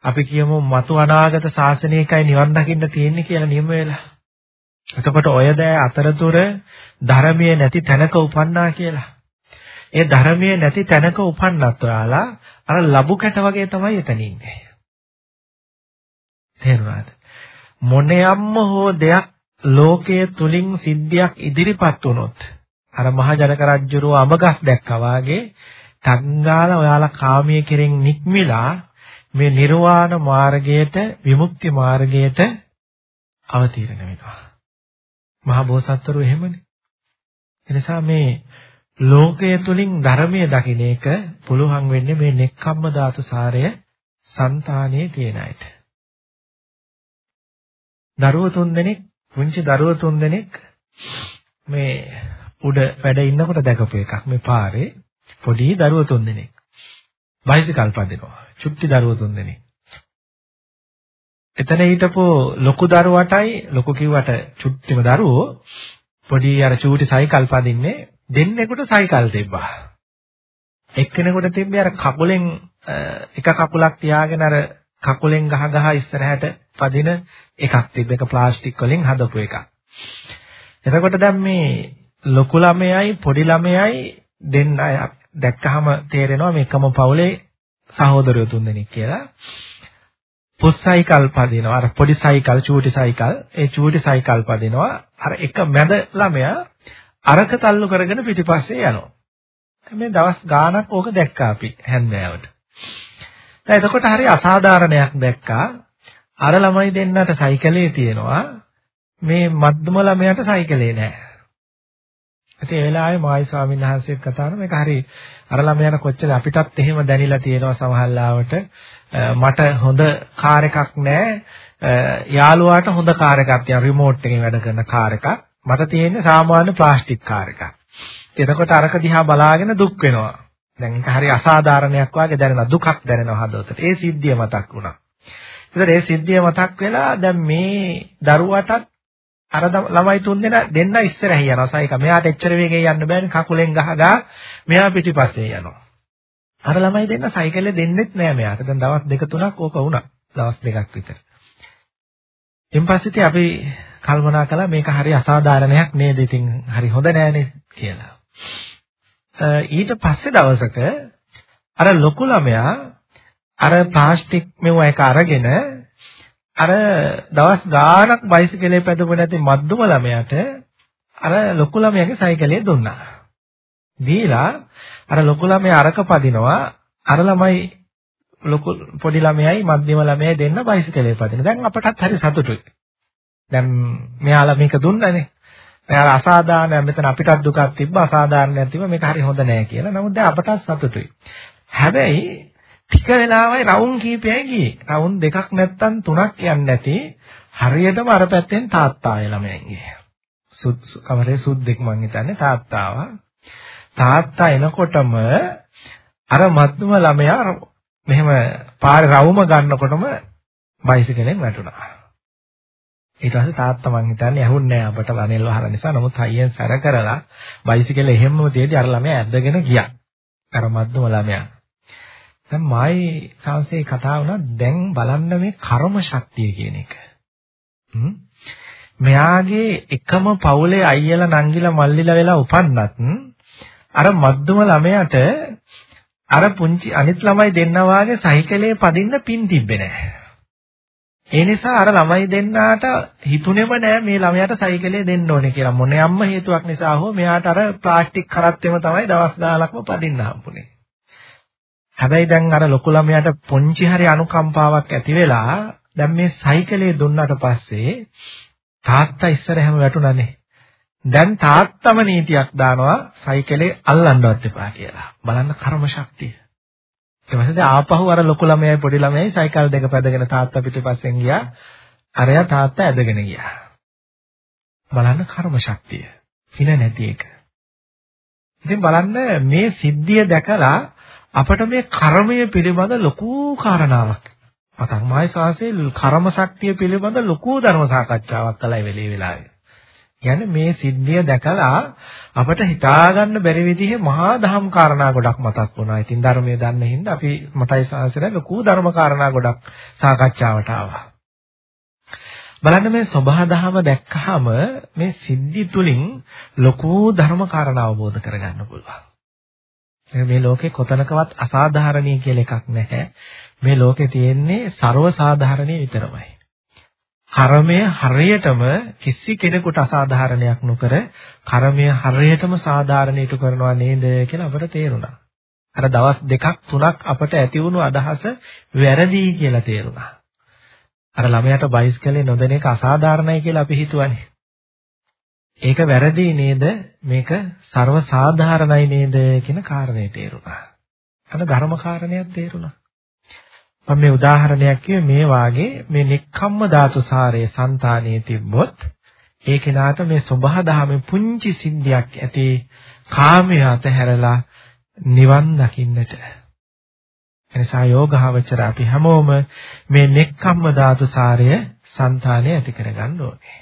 අපි කියමු මතු අනාගත ශාසනයකයි නිවන් දකින්න තියෙන්නේ කියලා නියම වෙලා. එතකොට ඔය දෑ අතරතුර ධර්මයේ නැති තැනක උපන්නා කියලා. ඒ ධර්මයේ නැති තැනක උපන්නත් ඔයාලා අර ලබු කැට වගේ තමයි එතන ඉන්නේ. තේරුණාද? මොනියම්ම හෝ දෙයක් ලෝකයේ තුලින් සිද්ධියක් ඉදිරිපත් වුණොත් අර මහජනක රජුරෝ අමගස් දැක්කා වාගේ තංගාල ඔයාලා කාමයේ කෙරෙන් නික්මිලා මේ නිර්වාණ මාර්ගයට විමුක්ති මාර්ගයට අවතීර්ණ වෙනවා. මහා බෝසත්වරු එහෙමනේ. එනිසා මේ ලෝකයේ තුලින් ධර්මයේ දකින්න එක පුළුවන් වෙන්නේ මේ නෙක්ඛම්ම ධාතු සාරය సంతානයේ තියෙන අයට. දරුවෝ තුන්දෙනෙක් පුංචි දරුවෝ තුන්දෙනෙක් මේ උඩ වැඩ ඉන්නකොට දැකපු එකක් මේ පාරේ පොඩි දරුවෝ තුන්දෙනෙක් බයිසිකල් පදිනවා. චුට්ටි දරුවෝ තුන්දෙනෙක්. එතන හිටපු ලොකු දරුවටයි ලොකු කිව්වට චුට්ටිම දරුවෝ පොඩි අර චූටි සයිකල් පදින්නේ දෙන්නෙකුට සයිකල් තිබ්බා. එක්කෙනෙකුට තිබ්බේ අර කකුලෙන් එක කකුලක් තියාගෙන අර කකුලෙන් ගහ ගහ ඉස්සරහට පදින එකක් තිබ්බ එක ප්ලාස්ටික් වලින් හදපු එකක්. එතකොට දැන් මේ ලොකු ළමයයි පොඩි ළමයයි දෙන්න දැක්කහම තේරෙනවා මේකම පවුලේ සහෝදරයෝ තුන්දෙනෙක් කියලා. පුස් සයිකල් පදිනවා අර පොඩි සයිකල් චූටි සයිකල් ඒ චූටි සයිකල් පදිනවා අර එක මැද ළමයා අරක තල්ලු කරගෙන පිටිපස්සේ යනවා. මේ දවස් ගාණක් ඕක දැක්කා අපි හැන්දෑවට. දැන් එතකොට හරි අසාධාරණයක් දැක්කා. අර ළමයි දෙන්නට සයිකලේ තියෙනවා. මේ මධ්‍යම ළමයාට සයිකලේ නැහැ. ඉතින් ඒ වෙලාවේ මායි ස්වාමීන් වහන්සේත් කතා කරන මේක හරි අර ළමයාට කොච්චර අපිටත් එහෙම දැනිලා තියෙනවා සමහරවිට මට හොඳ කාර් එකක් නැහැ යාළුවාට හොඳ කාර් එකක් තියෙනවා. රිමෝට් එකෙන් වැඩ කරන කාර් එකක්. මට තියෙන්නේ සාමාන්‍ය ප්ලාස්ටික් කාර් එකක්. එතකොට අරක දිහා බලාගෙන දුක් වෙනවා. දැන් ඒක හරි අසාධාරණයක් වගේ දැනෙනවා. දුකක් දැනෙනවා හදවතට. ඒ සිද්ධිය මතක් වුණා. ඒතර ඒ සිද්ධිය මතක් වෙලා දැන් මේ දරුවටත් අර ළමයි තුන් දෙනා දෙන්න ඉස්සරහ යනවා සයික. මෙයාට එච්චර වේගෙන් යන්න බෑනේ කකුලෙන් ගහගා මෙයා පිටිපස්සේ යනවා. අර ළමයි දෙන්න සයිකලේ දෙන්නෙත් නෑ මෙයාට. දැන් දවස් දෙක තුනක් ඕක වුණා. දවස් දෙකක් විතර. ඊන් පස්සේ අපි කල්පනා කළා මේක හරි අසාධාරණයක් නේද? ඉතින් හරි හොඳ නෑනේ කියලා. ඊට පස්සේ දවසක අර ලොකු ළමයා අර ප්ලාස්ටික් මෙව එක අරගෙන අර දවස් ගාණක් බයිසිකලේ පැදපු නැති මද්දුම ළමයාට අර ලොකු ළමයාගේ සයිකලේ දුන්නා. දීලා අර ලොකු ළමයා අරක පදිනවා අර ළමයි ලොකු පොඩි ළමයයි මධ්‍යම ළමයයි දෙන්න බයිසිකලේ පදින. දැන් අපටත් හරි සතුටුයි. දැන් මෙයාලා මේක දුන්නනේ. එයාලා අසාධාරණ මෙතන අපිටත් දුකක් තිබ්බ අසාධාරණයක් තිබ්බ මේක හරි හොඳ නෑ කියලා. නමුත් දැන් අපටත් සතුටුයි. හැබැයි ටික වෙලාවයි රවුම් කීපයයි ගියේ. රවුම් දෙකක් නැත්තම් තුනක් යන්නේ නැති හරියටම අර පැත්තෙන් තාත්තා ආය ළමයන් ගියේ. සුද් කවරේ සුද්දෙක් මං හිතන්නේ තාත්තාව. තාත්තා එනකොටම අර මත්තුම ළමයා මෙහෙම පාරේ රවුම ගන්නකොටම බයිසිකලෙන් වැටුණා. ඊට පස්සේ තාත්තා මං හිතන්නේ ඇහුන්නේ නැහැ අපට වනේල් වහන නිසා. නමුත් හයියෙන් සැර කරලා බයිසිකලෙ එහෙම්ම තියදී අර ළමයා ඇද්දගෙන ගියා. අර මත්තුම ළමයා. දැන් මායි සංසේ කතා වුණා දැන් බලන්න මේ කර්ම ශක්තිය කියන එක. මෙයාගේ එකම පවුලේ අයියලා නංගිලා මල්ලිලා වෙලා උපන්නත් අර මද්දුම ළමයාට අර පුංචි අනිත් ළමයි දෙන්නා වාගේ සයිකලේ පදින්න පින් තිබ්බේ නැහැ. ඒ නිසා අර ළමයි දෙන්නාට හිතුනේම නෑ මේ ළමයාට සයිකලේ දෙන්න ඕනේ කියලා. මොනියම්ම හේතුවක් නිසා හෝ මෙයාට අර ප්ලාස්ටික් කරත්තෙම තමයි දවස් 10ක්ම පදින්න හම්බුනේ. හැබැයි දැන් අර ලොකු ළමයාට පොන්චි හරි අනුකම්පාවක් ඇති වෙලා දැන් මේ සයිකලේ දුන්නාට පස්සේ තාත්තා ඉස්සර හැම වැටුණානේ. දැන් තාත්තම නීතියක් දානවා සයිකලේ අල්ලන්නවත් එපා කියලා. බලන්න කර්ම ශක්තිය. ඊට පස්සේ ආපහු අර ලොකු ළමයයි පොඩි ළමයයි සයිකල් දෙක පැදගෙන තාත්තා පිටිපස්සෙන් ගියා. අරයා තාත්තා ඇදගෙන ගියා. බලන්න කර්ම ශක්තිය. හින නැති එක. ඉතින් බලන්න මේ සිද්ධිය දැකලා අපට මේ කර්මය පිළිබඳ ලොකු කාරණාවක් මතක් මායි සාසේ කර්ම ශක්තිය පිළිබඳ ලොකු ධර්ම සාකච්ඡාවක් කළා වෙලේ වෙලාවේ. කියන්නේ මේ සිද්ධිය දැකලා අපට හිතාගන්න බැරි විදිහේ මහා දහම් කාරණා ගොඩක් මතක් වුණා. ඉතින් ධර්මයේ දන්න හින්දා අපි මටයි සාසනය ලොකු ධර්ම කාරණා ගොඩක් සාකච්ඡාවට ආවා. බලන්න මේ සබහා දහම දැක්කහම මේ සිද්ධි තුලින් ලොකු ධර්ම කාරණා අවබෝධ කරගන්න පුළුවන්. මේ ලෝකේ කොතනකවත් අසාධාරණීය කියලා එකක් නැහැ. මේ ලෝකේ තියෙන්නේ ਸਰව සාධාරණීය විතරමයි. කර්මය හරියටම කිසි කෙනෙකුට අසාධාරණයක් නොකර කර්මය හරියටම සාධාරණීට කරනවා නේද කියලා අපට තේරුණා. අර දවස් දෙකක් තුනක් අපට ඇති වුණු අදහස වැරදි කියලා තේරුණා. අර ළමයාට බයිස්කලේ නොදෙන එක අසාධාරණයි කියලා අපි හිතුවනේ. ඒක වැරදි නේද මේක ਸਰව සාධාරණයි නේද කියන කාරණේ තේරුණා. අන්න ධර්ම කාරණයක් තේරුණා. මම මේ උදාහරණයක් කිව්වේ මේ වාගේ මේ නික්කම්ම ධාතු සාරයේ సంతානයේ තිබ්බොත් ඒ කෙනාට මේ සබහ දහමේ පුංචි සිද්ධියක් ඇති කාමයේ අතහැරලා නිවන් දකින්නට එනිසා යෝගාවචර අපි හැමෝම මේ නික්කම්ම ධාතු සාරය సంతානය ඇති කරගන්න ඕනේ.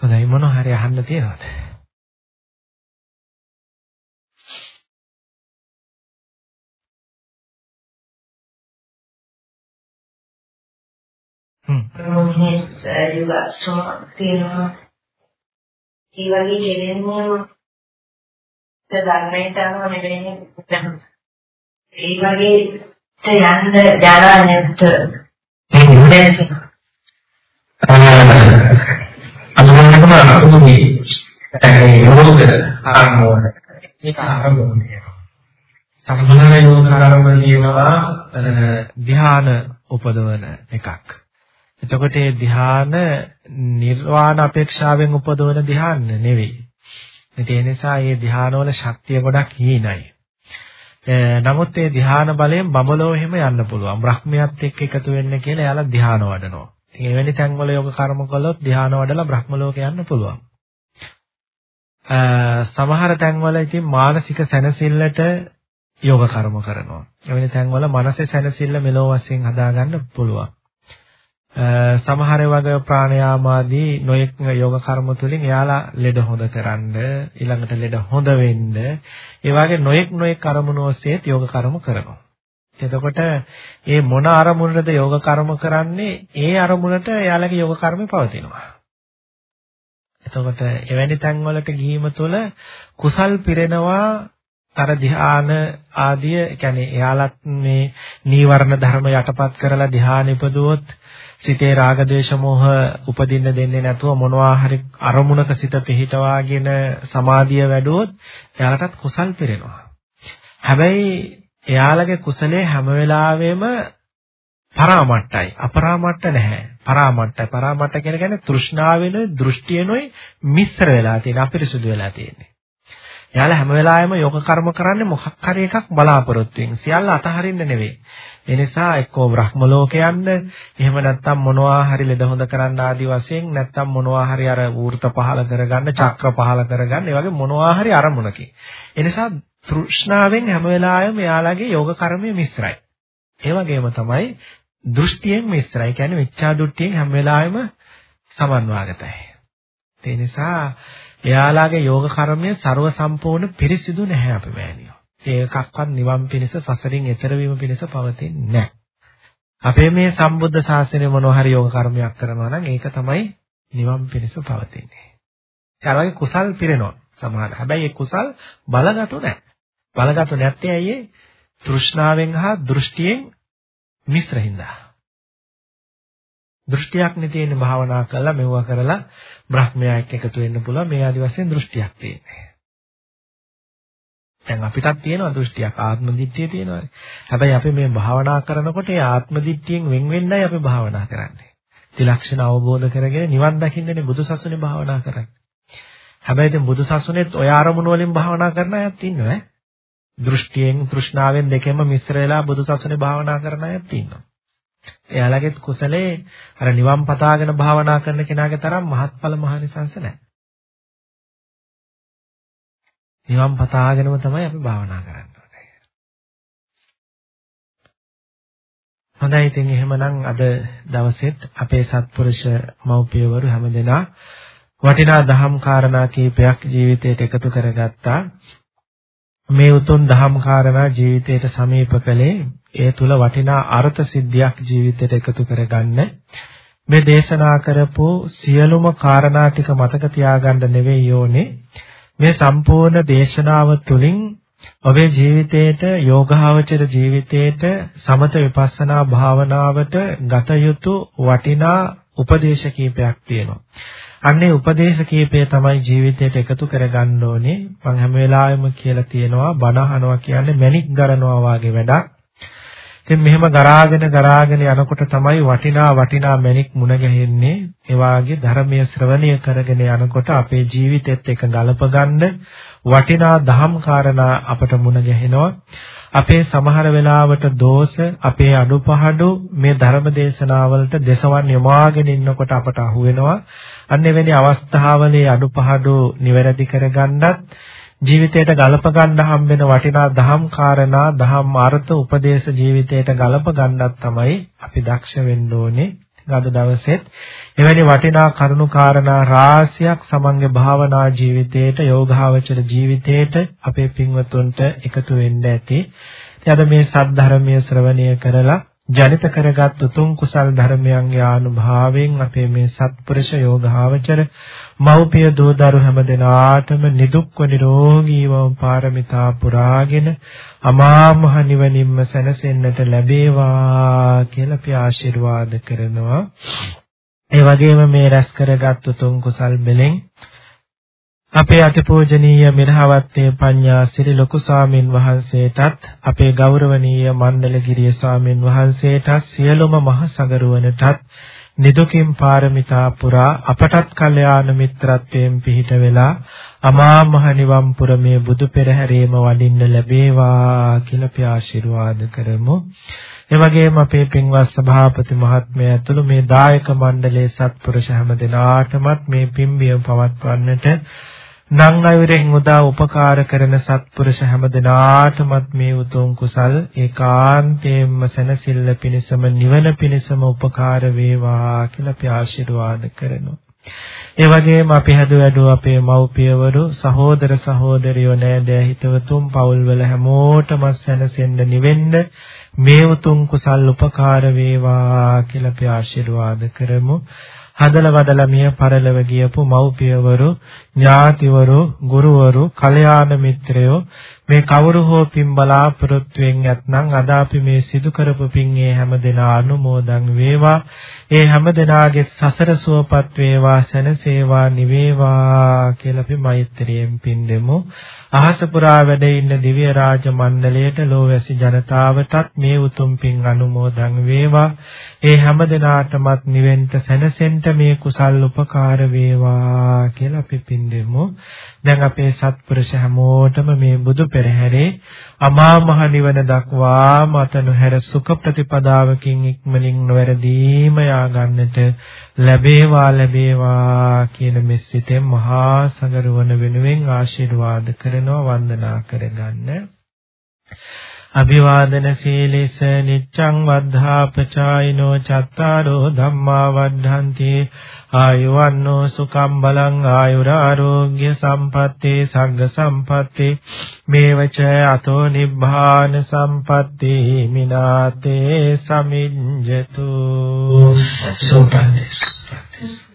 හොඳයි මොන හරි අහන්න තියෙනවද? ප්‍රමෝහයේ යුගස්ව තියෙනවා. ඒ වගේ දෙවෙනිම ධර්මයට අනුව නෙවෙයි ඒ වගේ යන්න ජානා නැත් අනුගමනකම අනුගමී ඒ යෝග ආරම්භවන ඒක ආරම්භවන්නේ සම්මන යෝග ආරම්භ කියනවා ධ්‍යාන උපදවන එකක් එතකොට මේ ධ්‍යාන නිර්වාණ අපේක්ෂාවෙන් උපදවන ධ්‍යාන නෙවෙයි. ඒ නිසා මේ ධ්‍යානවල ශක්තිය ගොඩක් හීනයි. නමුත් මේ ධ්‍යාන බලයෙන් බඹලෝ එහෙම යන්න පුළුවන්. බ්‍රහ්මයාත් එක්ක එකතු වෙන්න කියලා එයාලා ධ්‍යාන වඩනවා. ඉතින් එවැනි තැන්වල යෝග කර්ම කළොත් ධ්‍යාන වඩලා බ්‍රහ්ම ලෝක යන්න පුළුවන්. සමහර තැන්වල ඉතින් මානසික සැනසෙල්ලට යෝග කර්ම කරනවා. එවැනි තැන්වල මනසේ සැනසෙල්ල මෙලෝ වශයෙන් හදාගන්න පුළුවන්. සමහර වගේ ප්‍රාණයාම ආදී නොයෙක් යෝග කර්ම තුලින් එයාලා ලෙඩ හොඳ කරන්න ඊළඟට ලෙඩ හොඳ වෙන්න ඒ වගේ නොයෙක් නොයෙක් අරමුණු ඔස්සේත් යෝග කර්ම කරනවා. එතකොට මේ මොන අරමුණටද යෝග කර්ම කරන්නේ ඒ අරමුණට එයාලගේ යෝග කර්මය පවතිනවා. එතකොට එවැනි තැන්වලට ගිහිම තුළ කුසල් පිරෙනවා අර ධ්‍යාන ආදිය කියන්නේ එයාලත් මේ නීවරණ ධර්ම යටපත් කරලා ධ්‍යාන ඉපදුවොත් සිතේ රාග දේශ මොහ උපදින්න දෙන්නේ නැතුව මොනවා හරි අරමුණක සිත පිහිටවාගෙන සමාධිය වැඩුවොත් එයාලටත් කුසල් පිරෙනවා. හැබැයි එයාලගේ කුසලයේ හැම වෙලාවෙම පරාමට්ටයි අපරාමට්ට නැහැ. පරාමට්ටයි. පරාමට්ට කියන්නේ තෘෂ්ණාවෙනුයි දෘෂ්ටියෙනුයි මිශ්‍ර වෙලා තියෙන අපිරිසුදු වෙලා තියෙන්නේ. එයාලා හැම වෙලාවෙම යෝග කර්ම කරන්නේ මොකක් හරි එකක් බලාපොරොත්තු වෙන. සියල්ල අතහරින්න නෙවෙයි. ඒ නිසා එක්කෝ බ්‍රහ්ම ලෝකයන්ද එහෙම නැත්නම් මොනවා හරි ලෙඩ හොඳ කරන්න ආදි වශයෙන් නැත්නම් මොනවා හරි අර වෘත පහල කරගන්න, චක්‍ර පහල කරගන්න, ඒ වගේ මොනවා හරි අරමුණකින්. ඒ නිසා තෘෂ්ණාවෙන් හැම වෙලාවෙම එයාලගේ යෝග කර්මය මිශ්‍රයි. ඒ වගේම තමයි දෘෂ්ටියෙන් මිශ්‍රයි. කියන්නේ මිච්ඡා දෘෂ්ටියෙන් හැම වෙලාවෙම සමන්වාගතයි. ඒ නිසා එයාලාගේ යෝග කර්මය ਸਰව සම්පූර්ණ පිරිසිදු නැහැ අපි මෑනියෝ. ඒකක්වත් නිවන් පිණිස සසරින් එතර වීම පිණිස පවතින්නේ නැහැ. අපේ මේ සම්බුද්ධ ශාසනය මොනවා හරි යෝග කර්මයක් කරනවා නම් ඒක තමයි නිවන් පිණිස පවතින්නේ. ඒ කුසල් පිරෙනවා සමහර. හැබැයි ඒ කුසල් බලගතු නැහැ. බලගතු නැත්තේ ඇයි තෘෂ්ණාවෙන් හා දෘෂ්ටියෙන් මිශ්‍ර හින්දා. දෘෂ්ටියක් නේ තියෙන්නේ භාවනා කරලා මෙවුවා කරලා බ්‍රහ්මයා එක්ක එකතු වෙන්න පුළුවන් මේ ආදි වශයෙන් දෘෂ්ටියක් තියෙන්නේ. දැන් අපිටත් තියෙනවා දෘෂ්ටියක් ආත්ම දිට්ඨිය තියෙනවානේ. හැබැයි අපි මේ භාවනා කරනකොට ඒ ආත්ම දිට්ඨියෙන් වෙන් වෙන්නයි අපි භාවනා කරන්නේ. ත්‍රිලක්ෂණ අවබෝධ කරගෙන නිවන් දකින්නනේ බුදුසසුනේ භාවනා කරන්නේ. හැබැයි ඉතින් බුදුසසුනේත් ඔය ආරමුණු වලින් භාවනා කරන අයත් ඉන්නවා ඈ. දෘෂ්ටියෙන් තෘෂ්ණාවෙන් දෙකෙන්ම මිශ්‍ර වෙලා බුදුසසුනේ භාවනා කරන අයත් ඉන්නවා. එයාලගේ කුසලේ අර නිවන් පතාගෙන භාවනා කරන කෙනාගේ තරම් මහත්ඵල මහනිසංස නැහැ. නිවන් පතාගෙනම තමයි අපි භාවනා කරන්නේ. හොඳයි ඉතින් එහෙමනම් අද දවසෙත් අපේ සත්පුරුෂ මව්පියවරු හැමදෙනා වටිනා දහම් කාරණා කීපයක් ජීවිතයට එකතු කරගත්තා. මේ උතුම් දහම් කාරණා ජීවිතයට සමීප කළේ ඒ තුල වටිනා අර්ථ සිද්ධියක් ජීවිතයට එකතු කරගන්න මේ දේශනා කරපු සියලුම කාරණා ටික මතක තියාගන්න නෙවෙයි ඕනේ මේ සම්පූර්ණ දේශනාව තුළින් ඔබේ ජීවිතේට යෝගාවචර ජීවිතේට සමත විපස්සනා භාවනාවට ගත යුතු වටිනා උපදේශ කීපයක් තියෙනවා. අන්නේ උපදේශ කීපය තමයි ජීවිතයට එකතු කරගන්න ඕනේ. මම හැම වෙලාවෙම කියලා තියෙනවා බණ අහනවා කියන්නේ මැණික් ගරනවා වගේ වැඩක්. ඉතින් මෙහෙම ගරාගෙන ගරාගෙන යනකොට තමයි වටිනා වටිනා මැණික් මුණ ගැහෙන්නේ. ඒ වාගේ ධර්මයේ ශ්‍රවණය කරගෙන යනකොට අපේ ජීවිතෙත් එක ගලප ගන්න වටිනා දහම් කාරණා අපට මුණ ගැහෙනවා. අපේ සමහර වෙලාවට දෝෂ අපේ අඩුපහඩු මේ ධර්ම දේශනාවලට දේශවන් යොමාගෙන ඉන්නකොට අපට අහු වෙනවා. අන්න එවැනි අවස්ථාවලේ අඩුපහඩු නිවැරදි කරගන්නත් ජීවිතයට ගලප ගන්න හම්බෙන වටිනා දහම් කාරණා දහම් අර්ථ උපදේශ ජීවිතයට ගලප ගන්නත් තමයි අපි දක්ෂ වෙන්න ඕනේ. අද දවසෙත් එවැනි වටිනා කරුණු කාරණා රාශියක් සමන්ගේ භාවනා ජීවිතයට යෝගාවචර ජීවිතයට අපේ පින්වතුන්ට එකතු වෙන්න ඇති. ඉතින් අද මේ සද්ධර්මයේ ශ්‍රවණය කරලා ජනිත කරගත් උතුම් කුසල් ධර්මයන්ගේ ආනුභාවයෙන් අපේ මේ සත්පුරුෂ යෝගාවචර මෞපිය දූ දරු හැමදෙනාටම නිදුක්ව නිරෝගීව පාරමිතා පුරාගෙන අමා මහ නිවනින්ම සැනසෙන්නට ලැබේවා කියලා අපි ආශිර්වාද කරනවා. ඒ වගේම මේ රැස් කරගත් උතුම් කුසල් බෙලෙන් අපේ අතිපූජනීය මිරහවත්තේ පඤ්ඤා සිරි ලොකු ස්වාමින් වහන්සේටත් අපේ ගෞරවනීය මණ්ඩලගිරිය ස්වාමින් වහන්සේටත් සියලුම මහ සගරුවනටත් නිදුකින් පාරමිතා පුරා අපටත් කල්යාණ මිත්‍රත්වයෙන් පිහිට වෙලා අමා මහ නිවන් පුරමේ බුදු පෙරහැරේම වඩින්න ලැබේවා කියලා අපි ආශිර්වාද කරමු. ඒ වගේම අපේ පින්වත් සභාපති මහත්මයා ඇතුළු මේ දායක මණ්ඩලයේ සත්පුරුෂ හැම දෙනාටමත් මේ පින්බිය පවත්වන්නට නං අයුරෙන් උදා උපකාර කරන සත්පුරුෂ හැම දෙනාටමත් මේ උතුම් කුසල් ඒකාන්තයෙන්ම සැනසෙල්ල පිණසම නිවන පිණසම උපකාර වේවා කියලා අපි ආශිර්වාද කරනවා. ඒ වගේම අපි හැදුව වැඩුව අපේ මව්පියවරු සහෝදර සහෝදරියෝ නෑදෑ හිතවතුන් පවුල්වල හැමෝටම සැනසෙන්න නිවෙන්න මේ උතුම් කුසල් උපකාර වේවා කියලා අපි ආශිර්වාද කරමු. හදල වදල මිය පරලව ගියපු මව්පියවරු ඥාතිවරු ගුරුවරු කල්යාණ මිත්‍රයෝ මේ කවුරු හෝ පින් බලාපොරොත්තුෙන් ඇතනම් අද අපි මේ සිදු කරපු පින් ඒ හැම දෙනා අනුමෝදන් වේවා. ඒ හැම දෙනාගේ සසර සුවපත් වේවා සැනසේවා නිවේවා කියලා අපි මෛත්‍රියෙන් පින් දෙමු. අහස පුරා වැඩ ඉන්න දිව්‍ය රාජ මණ්ඩලයට ලෝවැසි ජනතාවටත් මේ උතුම් පින් අනුමෝදන් වේවා. ඒ හැම දෙනාටමත් නිවෙන්න සැනසෙන්න මේ කුසල් උපකාර වේවා කියලා අපි පින් දෙමු. දැන් අපේ සත්පුරුෂ හැමෝටම මේ බුදු පෙරහැරේ අමා මහ නිවන දක්වා මත නොහැර සුඛ ප්‍රතිපදාවකින් ඉක්මනින් නොවැරදීම යා ගන්නට ලැබේවා ලැබේවා කියන මෙසිතෙන් මහා සගරුවන වෙනුවෙන් ආශිර්වාද කරනවා වන්දනා කරගන්න. අභිවාදන සීලිස නිච්ඡං වද්ධාපචායිනෝ චත්තාරෝ ධම්මා වද්ධන්ති. ආයුවන්නෝ සුකම් බලං ආයුරාෝග්‍ය සම්පatti සග්ග සම්පatti මේවච අතෝ නිබ්බාන සම්පatti මිනාතේ සමිඤ්ජතු. so practice practice